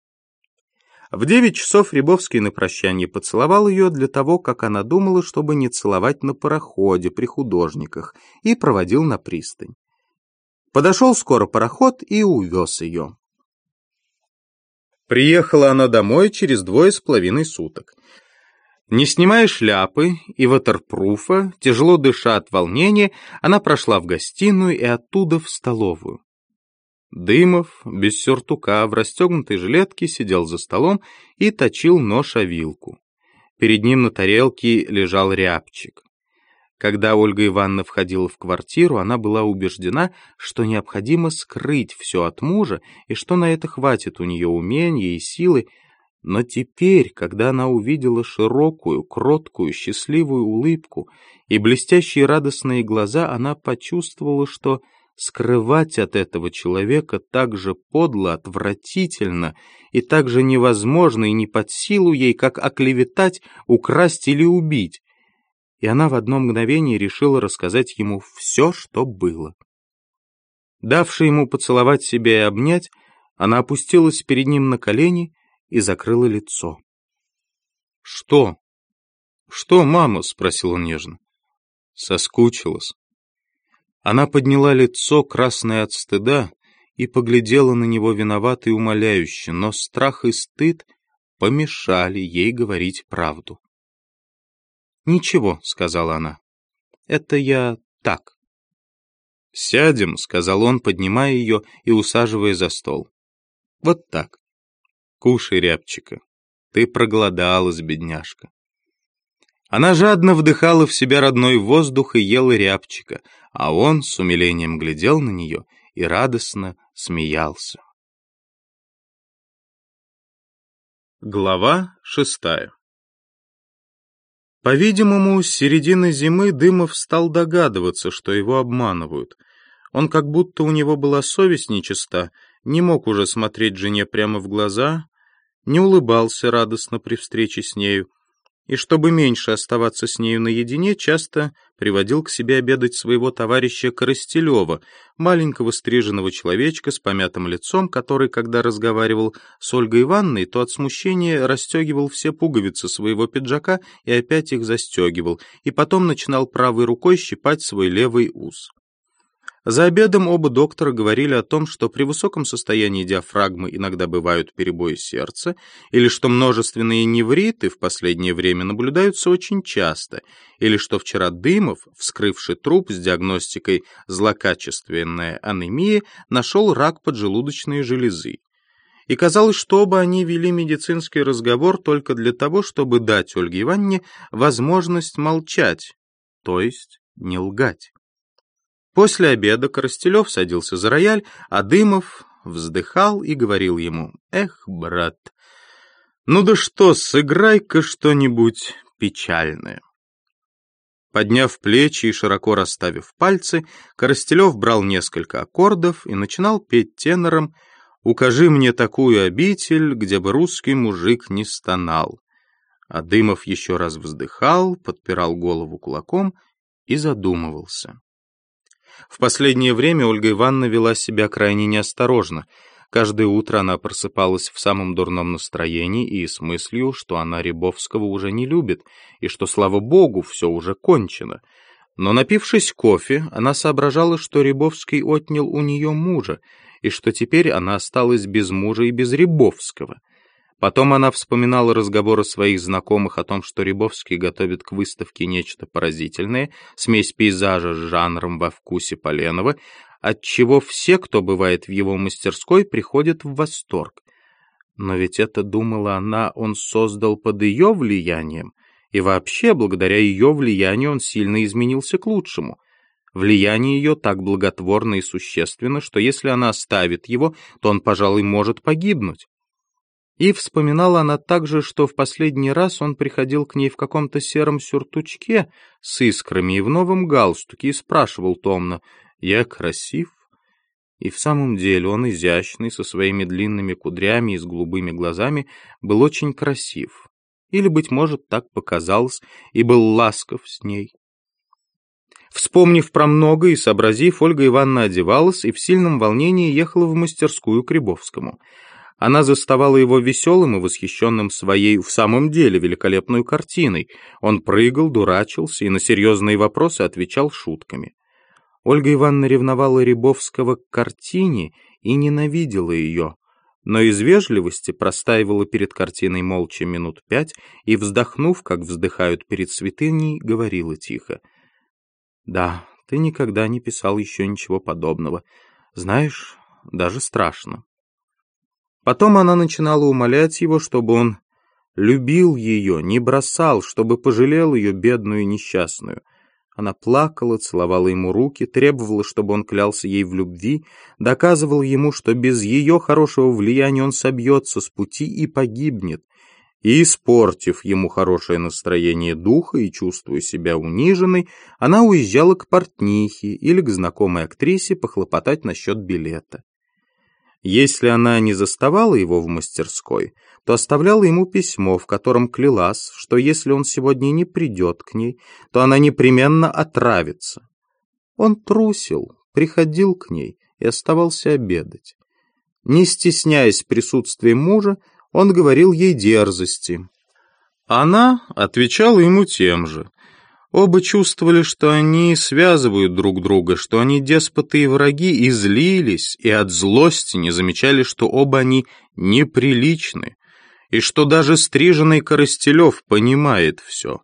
В девять часов Рябовский на прощание поцеловал ее для того, как она думала, чтобы не целовать на пароходе при художниках, и проводил на пристань. Подошел скоро пароход и увез ее. Приехала она домой через двое с половиной суток. Не снимая шляпы и ватерпруфа, тяжело дыша от волнения, она прошла в гостиную и оттуда в столовую. Дымов, без сюртука, в расстегнутой жилетке, сидел за столом и точил нож о вилку. Перед ним на тарелке лежал рябчик. Когда Ольга Ивановна входила в квартиру, она была убеждена, что необходимо скрыть все от мужа и что на это хватит у нее умения и силы, но теперь, когда она увидела широкую, кроткую, счастливую улыбку и блестящие радостные глаза, она почувствовала, что скрывать от этого человека так же подло, отвратительно и так же невозможно и не под силу ей, как оклеветать, украсть или убить. И она в одно мгновение решила рассказать ему все, что было. Давши ему поцеловать себя и обнять, она опустилась перед ним на колени и закрыла лицо. «Что? Что, мама?» — спросил он нежно. Соскучилась. Она подняла лицо, красное от стыда, и поглядела на него виновато и умоляюще, но страх и стыд помешали ей говорить правду. «Ничего», — сказала она, — «это я так». «Сядем», — сказал он, поднимая ее и усаживая за стол. «Вот так. Кушай, рябчика. Ты проголодалась, бедняжка». Она жадно вдыхала в себя родной воздух и ела рябчика, а он с умилением глядел на нее и радостно смеялся. Глава шестая По-видимому, с середины зимы Дымов стал догадываться, что его обманывают. Он как будто у него была совесть нечиста, не мог уже смотреть жене прямо в глаза, не улыбался радостно при встрече с нею, и чтобы меньше оставаться с нею наедине, часто приводил к себе обедать своего товарища Коростелева, маленького стриженного человечка с помятым лицом, который, когда разговаривал с Ольгой Ивановной, то от смущения расстегивал все пуговицы своего пиджака и опять их застегивал, и потом начинал правой рукой щипать свой левый ус. За обедом оба доктора говорили о том, что при высоком состоянии диафрагмы иногда бывают перебои сердца, или что множественные невриты в последнее время наблюдаются очень часто, или что вчера Дымов, вскрывший труп с диагностикой злокачественная анемия, нашел рак поджелудочной железы. И казалось, что оба они вели медицинский разговор только для того, чтобы дать Ольге Ивановне возможность молчать, то есть не лгать. После обеда Коростелев садился за рояль, а Дымов вздыхал и говорил ему, «Эх, брат, ну да что, сыграй-ка что-нибудь печальное». Подняв плечи и широко расставив пальцы, Коростелев брал несколько аккордов и начинал петь тенором «Укажи мне такую обитель, где бы русский мужик не стонал». А Дымов еще раз вздыхал, подпирал голову кулаком и задумывался. В последнее время Ольга Ивановна вела себя крайне неосторожно. Каждое утро она просыпалась в самом дурном настроении и с мыслью, что она Рябовского уже не любит, и что, слава богу, все уже кончено. Но напившись кофе, она соображала, что Рябовский отнял у нее мужа, и что теперь она осталась без мужа и без Рябовского. Потом она вспоминала разговоры своих знакомых о том, что Рябовский готовит к выставке нечто поразительное, смесь пейзажа с жанром во вкусе Поленова, отчего все, кто бывает в его мастерской, приходят в восторг. Но ведь это, думала она, он создал под ее влиянием, и вообще, благодаря ее влиянию, он сильно изменился к лучшему. Влияние ее так благотворно и существенно, что если она оставит его, то он, пожалуй, может погибнуть. И вспоминала она также, что в последний раз он приходил к ней в каком-то сером сюртучке с искрами и в новом галстуке и спрашивал томно «Я красив?» И в самом деле он изящный, со своими длинными кудрями и с голубыми глазами, был очень красив. Или, быть может, так показалось, и был ласков с ней. Вспомнив про много и сообразив, Ольга Ивановна одевалась и в сильном волнении ехала в мастерскую к Рябовскому. Она заставала его веселым и восхищенным своей в самом деле великолепной картиной. Он прыгал, дурачился и на серьезные вопросы отвечал шутками. Ольга Ивановна ревновала Рябовского к картине и ненавидела ее, но из вежливости простаивала перед картиной молча минут пять и, вздохнув, как вздыхают перед святыней, говорила тихо. «Да, ты никогда не писал еще ничего подобного. Знаешь, даже страшно». Потом она начинала умолять его, чтобы он любил ее, не бросал, чтобы пожалел ее бедную и несчастную. Она плакала, целовала ему руки, требовала, чтобы он клялся ей в любви, доказывал ему, что без ее хорошего влияния он собьется с пути и погибнет. И, испортив ему хорошее настроение духа и чувствуя себя униженной, она уезжала к портнихе или к знакомой актрисе похлопотать насчет билета. Если она не заставала его в мастерской, то оставляла ему письмо, в котором клялась, что если он сегодня не придет к ней, то она непременно отравится. Он трусил, приходил к ней и оставался обедать. Не стесняясь присутствия мужа, он говорил ей дерзости. Она отвечала ему тем же, Оба чувствовали, что они связывают друг друга, что они деспоты и враги, и злились, и от злости не замечали, что оба они неприличны, и что даже стриженный Коростелев понимает все.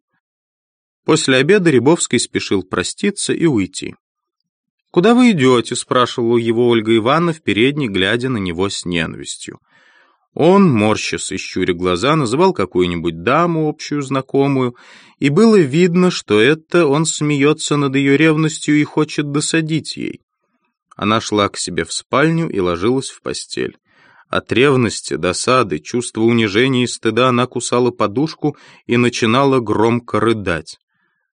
После обеда Рябовский спешил проститься и уйти. «Куда вы идете?» — спрашивала его Ольга Ивановна в передней, глядя на него с ненавистью. Он, морщась и щуря глаза, называл какую-нибудь даму, общую знакомую, и было видно, что это он смеется над ее ревностью и хочет досадить ей. Она шла к себе в спальню и ложилась в постель. От ревности, досады, чувства унижения и стыда она кусала подушку и начинала громко рыдать.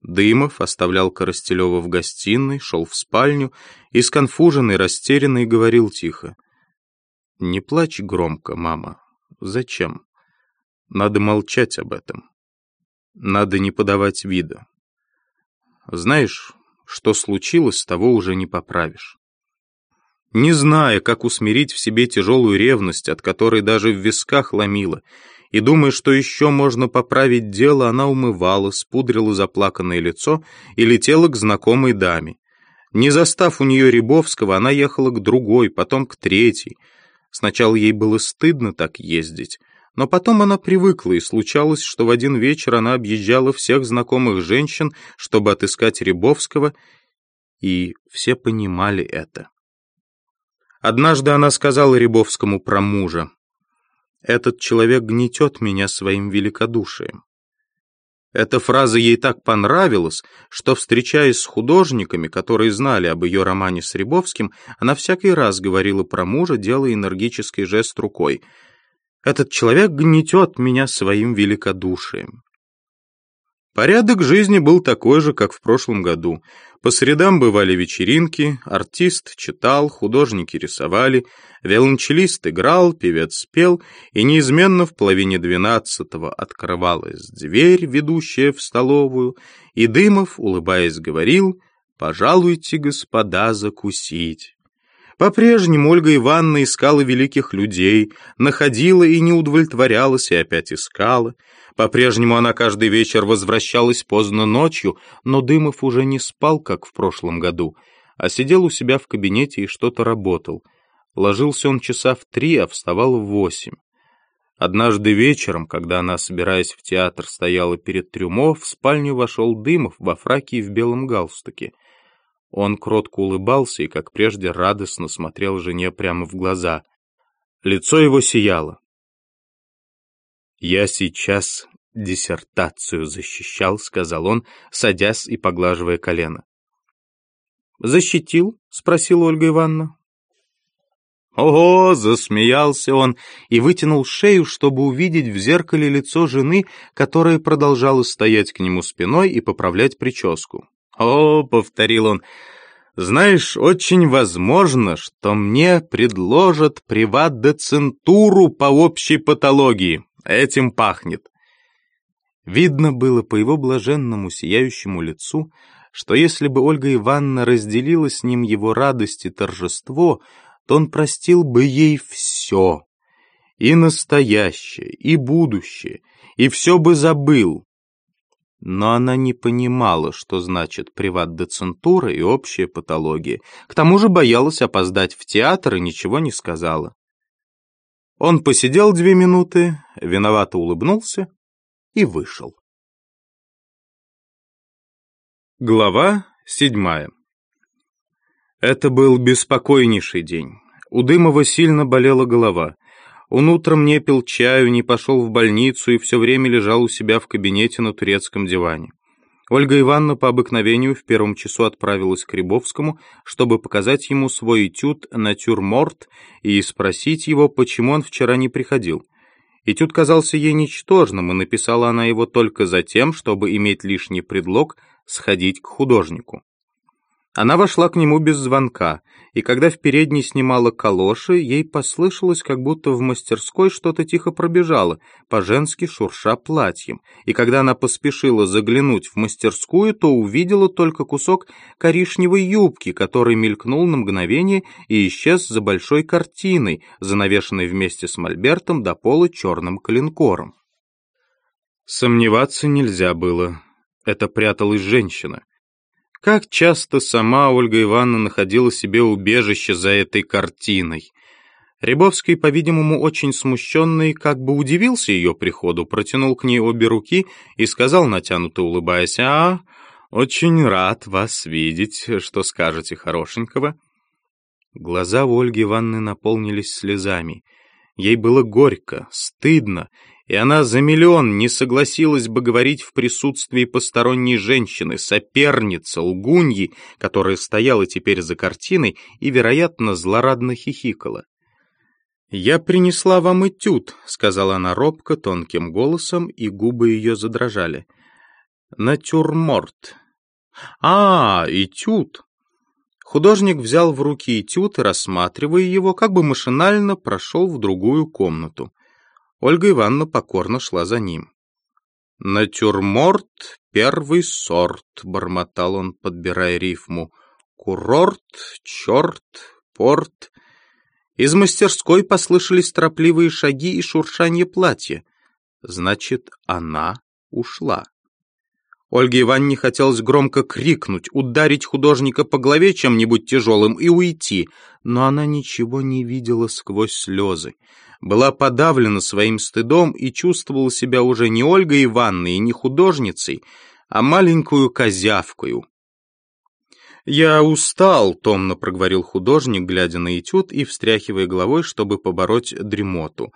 Дымов оставлял Коростелева в гостиной, шел в спальню и, сконфуженный, растерянный, говорил тихо. «Не плачь громко, мама. Зачем? Надо молчать об этом. Надо не подавать вида. Знаешь, что случилось, того уже не поправишь». Не зная, как усмирить в себе тяжелую ревность, от которой даже в висках ломила, и думая, что еще можно поправить дело, она умывала, спудрила заплаканное лицо и летела к знакомой даме. Не застав у нее Рябовского, она ехала к другой, потом к третьей, Сначала ей было стыдно так ездить, но потом она привыкла, и случалось, что в один вечер она объезжала всех знакомых женщин, чтобы отыскать Рябовского, и все понимали это. Однажды она сказала Рябовскому про мужа, «Этот человек гнетет меня своим великодушием». Эта фраза ей так понравилась, что, встречаясь с художниками, которые знали об ее романе с Рябовским, она всякий раз говорила про мужа, делая энергический жест рукой. «Этот человек гнетет меня своим великодушием». Порядок жизни был такой же, как в прошлом году. По средам бывали вечеринки, артист читал, художники рисовали, виолончелист играл, певец пел, и неизменно в половине двенадцатого открывалась дверь, ведущая в столовую, и Дымов, улыбаясь, говорил «Пожалуйте, господа, закусить». По-прежнему Ольга Ивановна искала великих людей, находила и не удовлетворялась, и опять искала. По-прежнему она каждый вечер возвращалась поздно ночью, но Дымов уже не спал, как в прошлом году, а сидел у себя в кабинете и что-то работал. Ложился он часа в три, а вставал в восемь. Однажды вечером, когда она, собираясь в театр, стояла перед трюмо, в спальню вошел Дымов во фраке и в белом галстуке — он кротко улыбался и, как прежде, радостно смотрел жене прямо в глаза. Лицо его сияло. «Я сейчас диссертацию защищал», — сказал он, садясь и поглаживая колено. «Защитил?» — спросила Ольга Ивановна. «Ого!» — засмеялся он и вытянул шею, чтобы увидеть в зеркале лицо жены, которая продолжала стоять к нему спиной и поправлять прическу. «О!» — повторил он. «Знаешь, очень возможно, что мне предложат приват-доцентуру по общей патологии. Этим пахнет». Видно было по его блаженному сияющему лицу, что если бы Ольга Ивановна разделила с ним его радость и торжество, то он простил бы ей все, и настоящее, и будущее, и все бы забыл. Но она не понимала, что значит приват-доцентура и общая патология. К тому же боялась опоздать в театр и ничего не сказала. Он посидел две минуты, виновато улыбнулся и вышел. Глава седьмая Это был беспокойнейший день. У Дымова сильно болела голова. Он утром не пил чаю, не пошел в больницу и все время лежал у себя в кабинете на турецком диване. Ольга Ивановна по обыкновению в первом часу отправилась к Рябовскому, чтобы показать ему свой этюд «Натюрморт» и спросить его, почему он вчера не приходил. Этюд казался ей ничтожным, и написала она его только за тем, чтобы иметь лишний предлог – сходить к художнику. Она вошла к нему без звонка, и когда в передней снимала калоши, ей послышалось, как будто в мастерской что-то тихо пробежало, по-женски шурша платьем, и когда она поспешила заглянуть в мастерскую, то увидела только кусок коричневой юбки, который мелькнул на мгновение и исчез за большой картиной, занавешенной вместе с мольбертом до пола черным клинкором. Сомневаться нельзя было. Это пряталась женщина. Как часто сама Ольга Ивановна находила себе убежище за этой картиной. Рябовский, по-видимому, очень смущенный, как бы удивился ее приходу, протянул к ней обе руки и сказал, натянуто улыбаясь, «А, очень рад вас видеть, что скажете хорошенького». Глаза у Ольги Ивановны наполнились слезами. Ей было горько, стыдно, и она за миллион не согласилась бы говорить в присутствии посторонней женщины, соперницы, лгуньи, которая стояла теперь за картиной и, вероятно, злорадно хихикала. «Я принесла вам этюд», — сказала она робко, тонким голосом, и губы ее задрожали. «Натюрморт». «А, этюд». Художник взял в руки этюд и, рассматривая его, как бы машинально прошел в другую комнату. Ольга Ивановна покорно шла за ним. «Натюрморт — первый сорт», — бормотал он, подбирая рифму. «Курорт, черт, порт». Из мастерской послышались торопливые шаги и шуршание платья. Значит, она ушла. Ольге Ивановне хотелось громко крикнуть, ударить художника по голове чем-нибудь тяжелым и уйти, но она ничего не видела сквозь слезы была подавлена своим стыдом и чувствовала себя уже не Ольгой Ивановной и не художницей, а маленькую козявкою. «Я устал», — томно проговорил художник, глядя на этюд и встряхивая головой, чтобы побороть дремоту.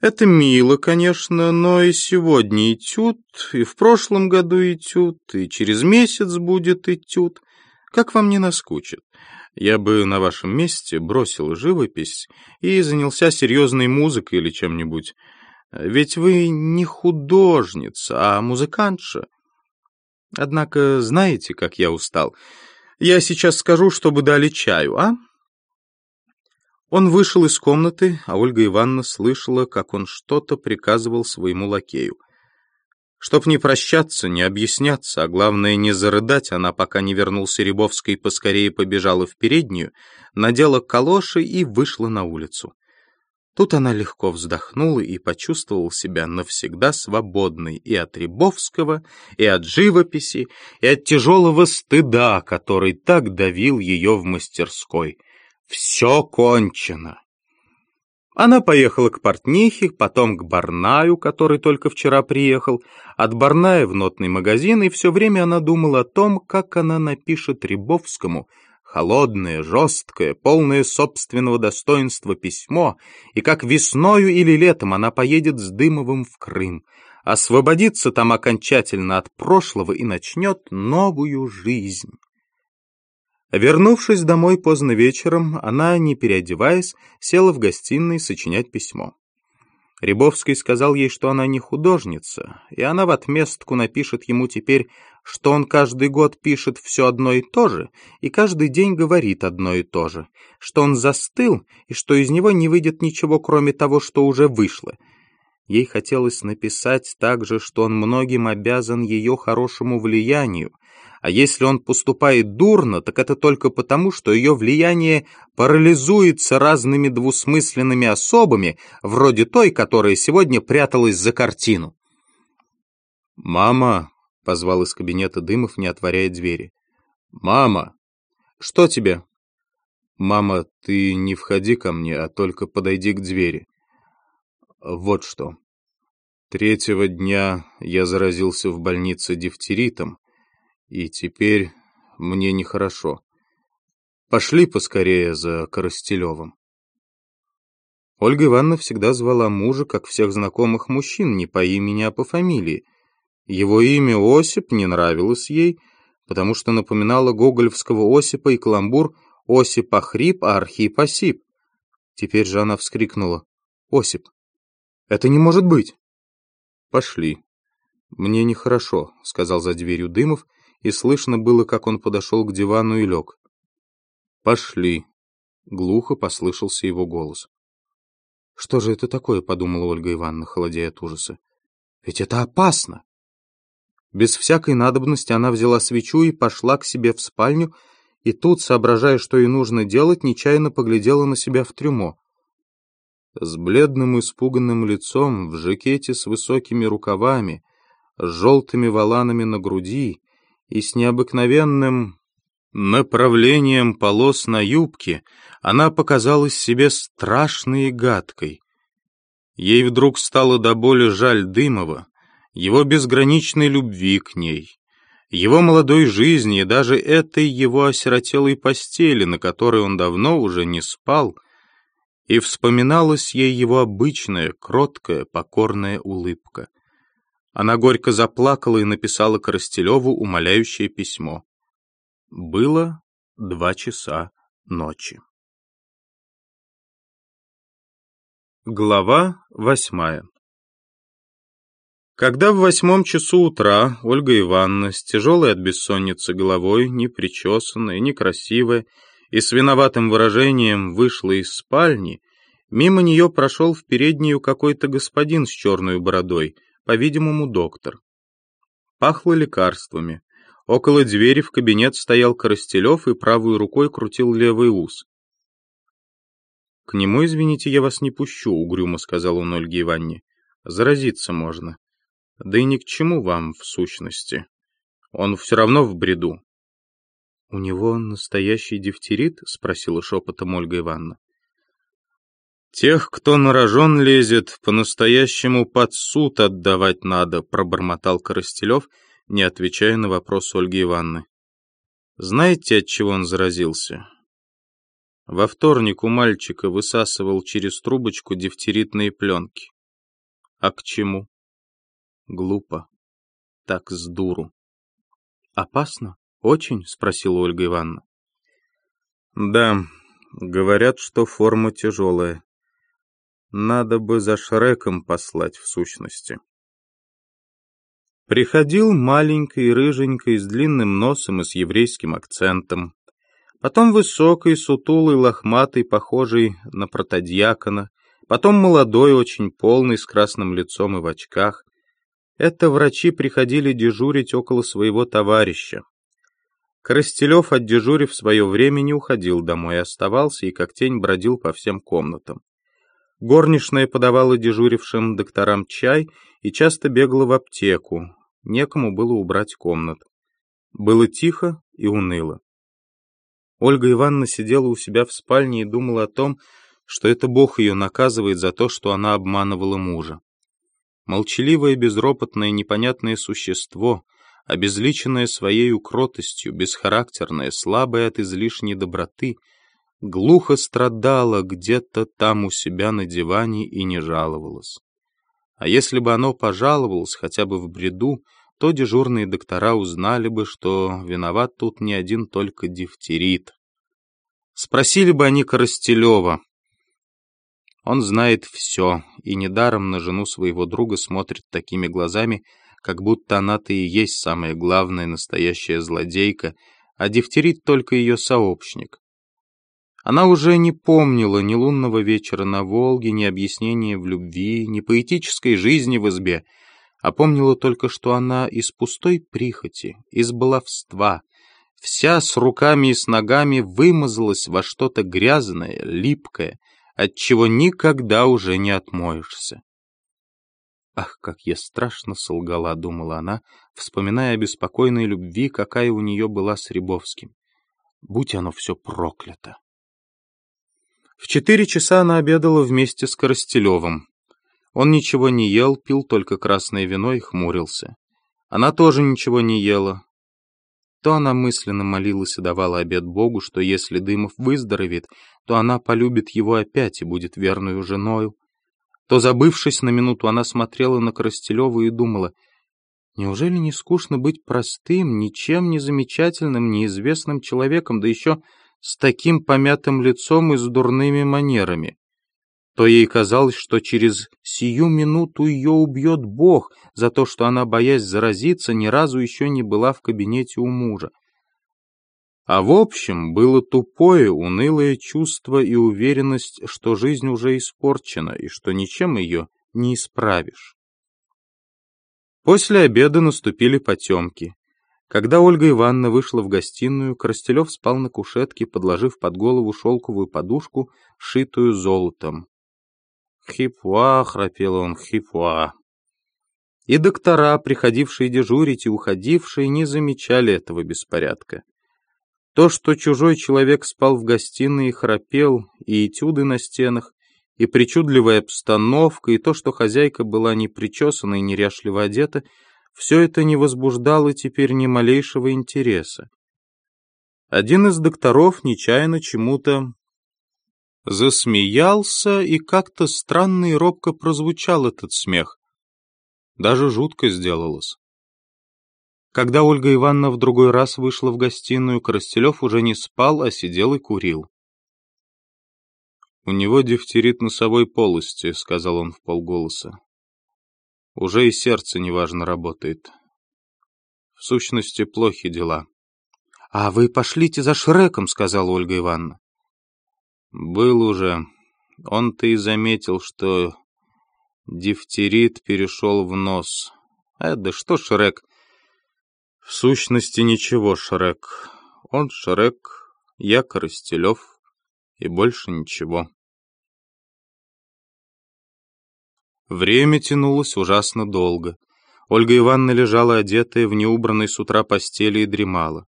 «Это мило, конечно, но и сегодня этюд, и в прошлом году этюд, и через месяц будет этюд. Как вам не наскучит? Я бы на вашем месте бросил живопись и занялся серьезной музыкой или чем-нибудь. Ведь вы не художница, а музыкантша. Однако знаете, как я устал? Я сейчас скажу, чтобы дали чаю, а?» Он вышел из комнаты, а Ольга Ивановна слышала, как он что-то приказывал своему лакею. Чтоб не прощаться, не объясняться, а главное не зарыдать, она, пока не вернулся Рябовской, поскорее побежала в переднюю, надела калоши и вышла на улицу. Тут она легко вздохнула и почувствовала себя навсегда свободной и от Рябовского, и от живописи, и от тяжелого стыда, который так давил ее в мастерской. Все кончено. Она поехала к портнихе, потом к Барнаю, который только вчера приехал, от Барная в нотный магазин, и все время она думала о том, как она напишет Рябовскому холодное, жесткое, полное собственного достоинства письмо, и как весною или летом она поедет с Дымовым в Крым, освободится там окончательно от прошлого и начнет новую жизнь. Вернувшись домой поздно вечером, она, не переодеваясь, села в гостиной сочинять письмо. Рябовский сказал ей, что она не художница, и она в отместку напишет ему теперь, что он каждый год пишет все одно и то же, и каждый день говорит одно и то же, что он застыл, и что из него не выйдет ничего, кроме того, что уже вышло. Ей хотелось написать также, что он многим обязан ее хорошему влиянию, а если он поступает дурно, так это только потому, что ее влияние парализуется разными двусмысленными особами, вроде той, которая сегодня пряталась за картину. «Мама!» — позвал из кабинета Дымов, не отворяя двери. «Мама!» «Что тебе?» «Мама, ты не входи ко мне, а только подойди к двери. Вот что. Третьего дня я заразился в больнице дифтеритом, и теперь мне нехорошо. Пошли поскорее за Коростелевым. Ольга Ивановна всегда звала мужа, как всех знакомых мужчин, не по имени, а по фамилии. Его имя Осип не нравилось ей, потому что напоминало гоголевского Осипа и каламбур Осип Ахрип, а Архип Осип. Теперь же она вскрикнула. «Осип, это не может быть!» «Пошли. Мне нехорошо», — сказал за дверью Дымов, — и слышно было, как он подошел к дивану и лег. «Пошли!» — глухо послышался его голос. «Что же это такое?» — подумала Ольга Ивановна, холодея от ужаса. «Ведь это опасно!» Без всякой надобности она взяла свечу и пошла к себе в спальню, и тут, соображая, что ей нужно делать, нечаянно поглядела на себя в трюмо. С бледным испуганным лицом, в жакете с высокими рукавами, с желтыми воланами на груди и с необыкновенным направлением полос на юбке она показалась себе страшной и гадкой. Ей вдруг стало до боли жаль Дымова, его безграничной любви к ней, его молодой жизни и даже этой его осиротелой постели, на которой он давно уже не спал, и вспоминалась ей его обычная, кроткая, покорная улыбка. Она горько заплакала и написала Коростелеву умоляющее письмо. Было два часа ночи. Глава восьмая Когда в восьмом часу утра Ольга Ивановна с тяжелой от бессонницы головой, непричесанная, некрасивая и с виноватым выражением вышла из спальни, мимо нее прошел в переднюю какой-то господин с черной бородой — по-видимому, доктор. Пахло лекарствами. Около двери в кабинет стоял Коростелев и правой рукой крутил левый ус. «К нему, извините, я вас не пущу», — угрюмо сказал он Ольге Ивановне. «Заразиться можно. Да и ни к чему вам, в сущности. Он все равно в бреду». «У него настоящий дифтерит?» — спросила шепотом Ольга Ивановна. «Тех, кто на рожон лезет, по-настоящему под суд отдавать надо», пробормотал Коростелев, не отвечая на вопрос Ольги Ивановны. «Знаете, от чего он заразился?» Во вторник у мальчика высасывал через трубочку дифтеритные пленки. А к чему? Глупо. Так с дуру. «Опасно? Очень?» — спросила Ольга Ивановна. «Да, говорят, что форма тяжелая. Надо бы за Шреком послать в сущности. Приходил маленький, рыженький, с длинным носом и с еврейским акцентом. Потом высокий, сутулый, лохматый, похожий на протодьякона. Потом молодой, очень полный, с красным лицом и в очках. Это врачи приходили дежурить около своего товарища. Коростелев, отдежурив свое время, не уходил домой, оставался и как тень бродил по всем комнатам. Горничная подавала дежурившим докторам чай и часто бегала в аптеку. Некому было убрать комнат. Было тихо и уныло. Ольга Ивановна сидела у себя в спальне и думала о том, что это Бог ее наказывает за то, что она обманывала мужа. Молчаливое, безропотное, непонятное существо, обезличенное своей кротостью, бесхарактерное, слабое от излишней доброты — глухо страдала где-то там у себя на диване и не жаловалась. А если бы оно пожаловалось хотя бы в бреду, то дежурные доктора узнали бы, что виноват тут не один только дифтерит. Спросили бы они Коростелева. Он знает все, и недаром на жену своего друга смотрит такими глазами, как будто она-то и есть самая главная настоящая злодейка, а дифтерит только ее сообщник. Она уже не помнила ни лунного вечера на Волге, ни объяснения в любви, ни поэтической жизни в избе, а помнила только, что она из пустой прихоти, из баловства, вся с руками и с ногами вымазалась во что-то грязное, липкое, от чего никогда уже не отмоешься. Ах, как я страшно солгала, думала она, вспоминая о беспокойной любви, какая у нее была с Рябовским. Будь оно все проклято. В четыре часа она обедала вместе с Коростелевым. Он ничего не ел, пил только красное вино и хмурился. Она тоже ничего не ела. То она мысленно молилась и давала обет Богу, что если Дымов выздоровеет, то она полюбит его опять и будет верную женою. То, забывшись на минуту, она смотрела на Коростелева и думала, неужели не скучно быть простым, ничем не замечательным, неизвестным человеком, да еще с таким помятым лицом и с дурными манерами? то ей казалось, что через сию минуту ее убьет Бог за то, что она, боясь заразиться, ни разу еще не была в кабинете у мужа. А в общем, было тупое, унылое чувство и уверенность, что жизнь уже испорчена и что ничем ее не исправишь. После обеда наступили потемки. Когда Ольга Ивановна вышла в гостиную, Коростелев спал на кушетке, подложив под голову шелковую подушку, шитую золотом. «Хипуа!» — храпел он, «хипуа!» И доктора, приходившие дежурить и уходившие, не замечали этого беспорядка. То, что чужой человек спал в гостиной и храпел, и этюды на стенах, и причудливая обстановка, и то, что хозяйка была не причесана и неряшливо одета, все это не возбуждало теперь ни малейшего интереса. Один из докторов нечаянно чему-то засмеялся, и как-то странно и робко прозвучал этот смех. Даже жутко сделалось. Когда Ольга Ивановна в другой раз вышла в гостиную, Коростелев уже не спал, а сидел и курил. «У него дифтерит носовой полости», — сказал он в полголоса. «Уже и сердце неважно работает. В сущности, плохи дела». «А вы пошлите за Шреком», — сказала Ольга Ивановна. Был уже. Он-то и заметил, что дифтерит перешел в нос. А да что Шрек? В сущности ничего, Шрек. Он Шрек, я Коростелев, и больше ничего. Время тянулось ужасно долго. Ольга Ивановна лежала одетая в неубранной с утра постели и дремала.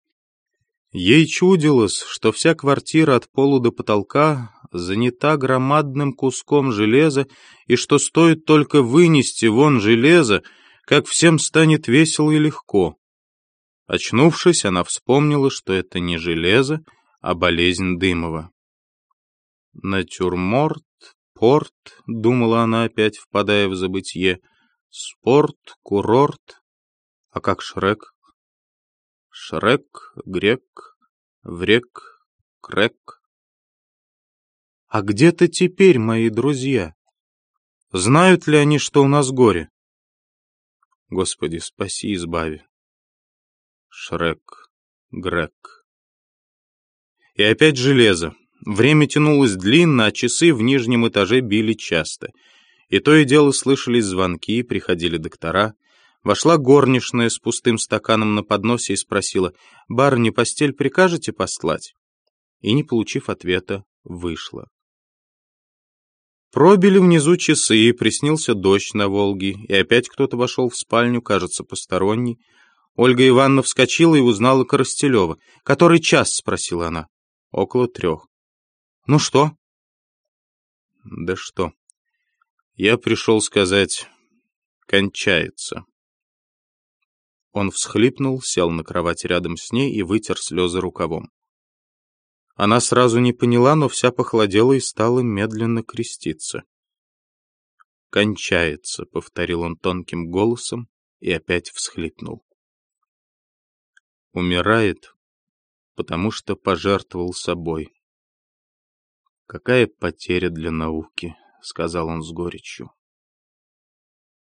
Ей чудилось, что вся квартира от полу до потолка занята громадным куском железа, и что стоит только вынести вон железо, как всем станет весело и легко. Очнувшись, она вспомнила, что это не железо, а болезнь Дымова. «Натюрморт, порт», — думала она опять, впадая в забытье, — «спорт, курорт, а как Шрек?» Шрек, грек, врек, крек. А где-то теперь мои друзья? Знают ли они, что у нас горе? Господи, спаси, избави. Шрек, грек. И опять железо. Время тянулось длинно, а часы в нижнем этаже били часто. И то и дело слышались звонки, приходили доктора — Вошла горничная с пустым стаканом на подносе и спросила, «Барыня, постель прикажете послать?» И, не получив ответа, вышла. Пробили внизу часы, и приснился дождь на Волге, и опять кто-то вошел в спальню, кажется, посторонний. Ольга Ивановна вскочила и узнала Коростелева. «Который час?» — спросила она. «Около трех». «Ну что?» «Да что. Я пришел сказать, кончается». Он всхлипнул, сел на кровать рядом с ней и вытер слезы рукавом. Она сразу не поняла, но вся похолодела и стала медленно креститься. «Кончается», — повторил он тонким голосом и опять всхлипнул. Умирает, потому что пожертвовал собой. «Какая потеря для науки», — сказал он с горечью.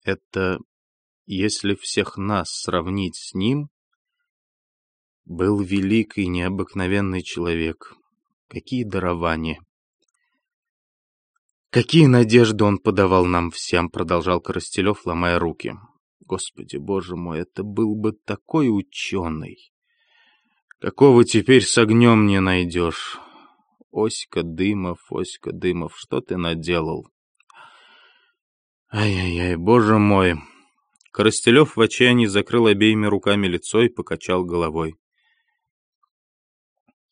«Это, если всех нас сравнить с ним, был великий необыкновенный человек. Какие дарования!» «Какие надежды он подавал нам всем!» — продолжал Коростелев, ломая руки. «Господи, боже мой, это был бы такой ученый! Какого теперь с огнем не найдешь? Оська Дымов, Оська Дымов, что ты наделал?» «Ай-яй-яй, боже мой!» Коростелев в отчаянии закрыл обеими руками лицо и покачал головой.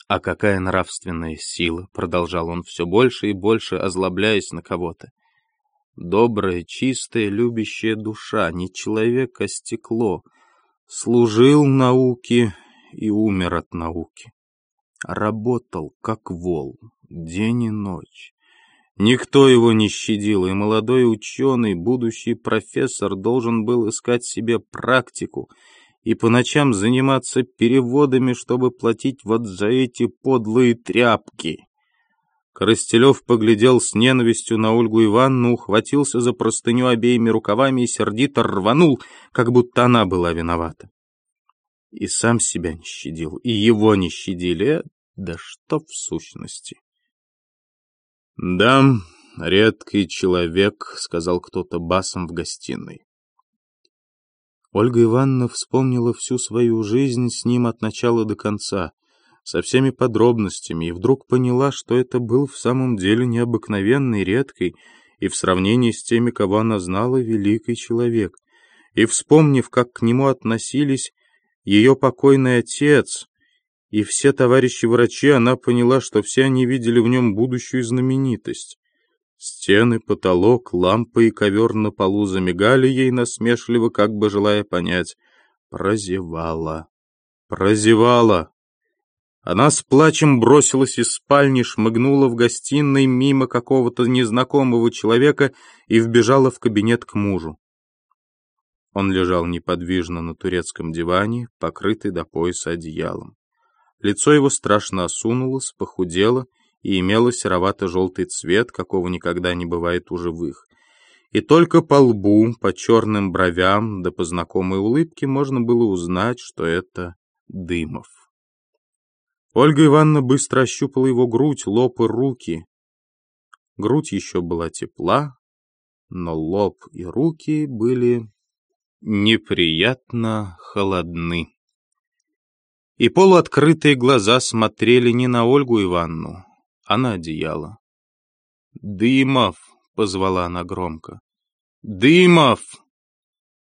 А какая нравственная сила, продолжал он все больше и больше, озлобляясь на кого-то. Добрая, чистая, любящая душа, не человек, а стекло, служил науке и умер от науки. Работал, как вол, день и ночь. Никто его не щадил, и молодой ученый, будущий профессор, должен был искать себе практику и по ночам заниматься переводами, чтобы платить вот за эти подлые тряпки. Коростелев поглядел с ненавистью на Ольгу Ивановну, ухватился за простыню обеими рукавами и сердито рванул, как будто она была виновата. И сам себя не щадил, и его не щадили. Да что в сущности? «Да, редкий человек», — сказал кто-то басом в гостиной. Ольга Ивановна вспомнила всю свою жизнь с ним от начала до конца, со всеми подробностями, и вдруг поняла, что это был в самом деле необыкновенный, редкий и в сравнении с теми, кого она знала, великий человек. И, вспомнив, как к нему относились ее покойный отец и все товарищи-врачи, она поняла, что все они видели в нем будущую знаменитость. Стены, потолок, лампы и ковер на полу замигали ей насмешливо, как бы желая понять. Прозевала. Прозевала. Она с плачем бросилась из спальни, шмыгнула в гостиной мимо какого-то незнакомого человека и вбежала в кабинет к мужу. Он лежал неподвижно на турецком диване, покрытый до пояса одеялом. Лицо его страшно осунулось, похудело и имела серовато-желтый цвет, какого никогда не бывает у живых. И только по лбу, по черным бровям, да по знакомой улыбке можно было узнать, что это Дымов. Ольга Ивановна быстро ощупала его грудь, лоб и руки. Грудь еще была тепла, но лоб и руки были неприятно холодны. И полуоткрытые глаза смотрели не на Ольгу Ивановну, а на одеяло. «Дымов!» — позвала она громко. «Дымов!»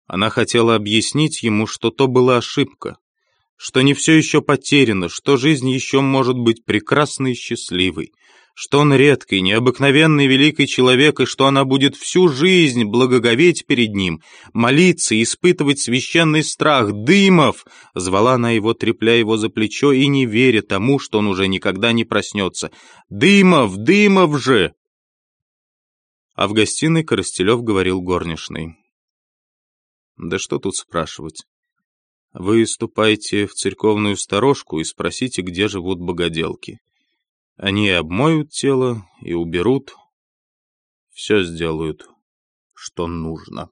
Она хотела объяснить ему, что то была ошибка, что не все еще потеряно, что жизнь еще может быть прекрасной и счастливой, что он редкий, необыкновенный великий человек, и что она будет всю жизнь благоговеть перед ним, молиться испытывать священный страх. «Дымов!» — звала она его, трепля его за плечо и не веря тому, что он уже никогда не проснется. «Дымов! Дымов же!» А в гостиной Коростелев говорил горничной. «Да что тут спрашивать? Вы ступайте в церковную сторожку и спросите, где живут богоделки». Они обмоют тело и уберут, все сделают, что нужно.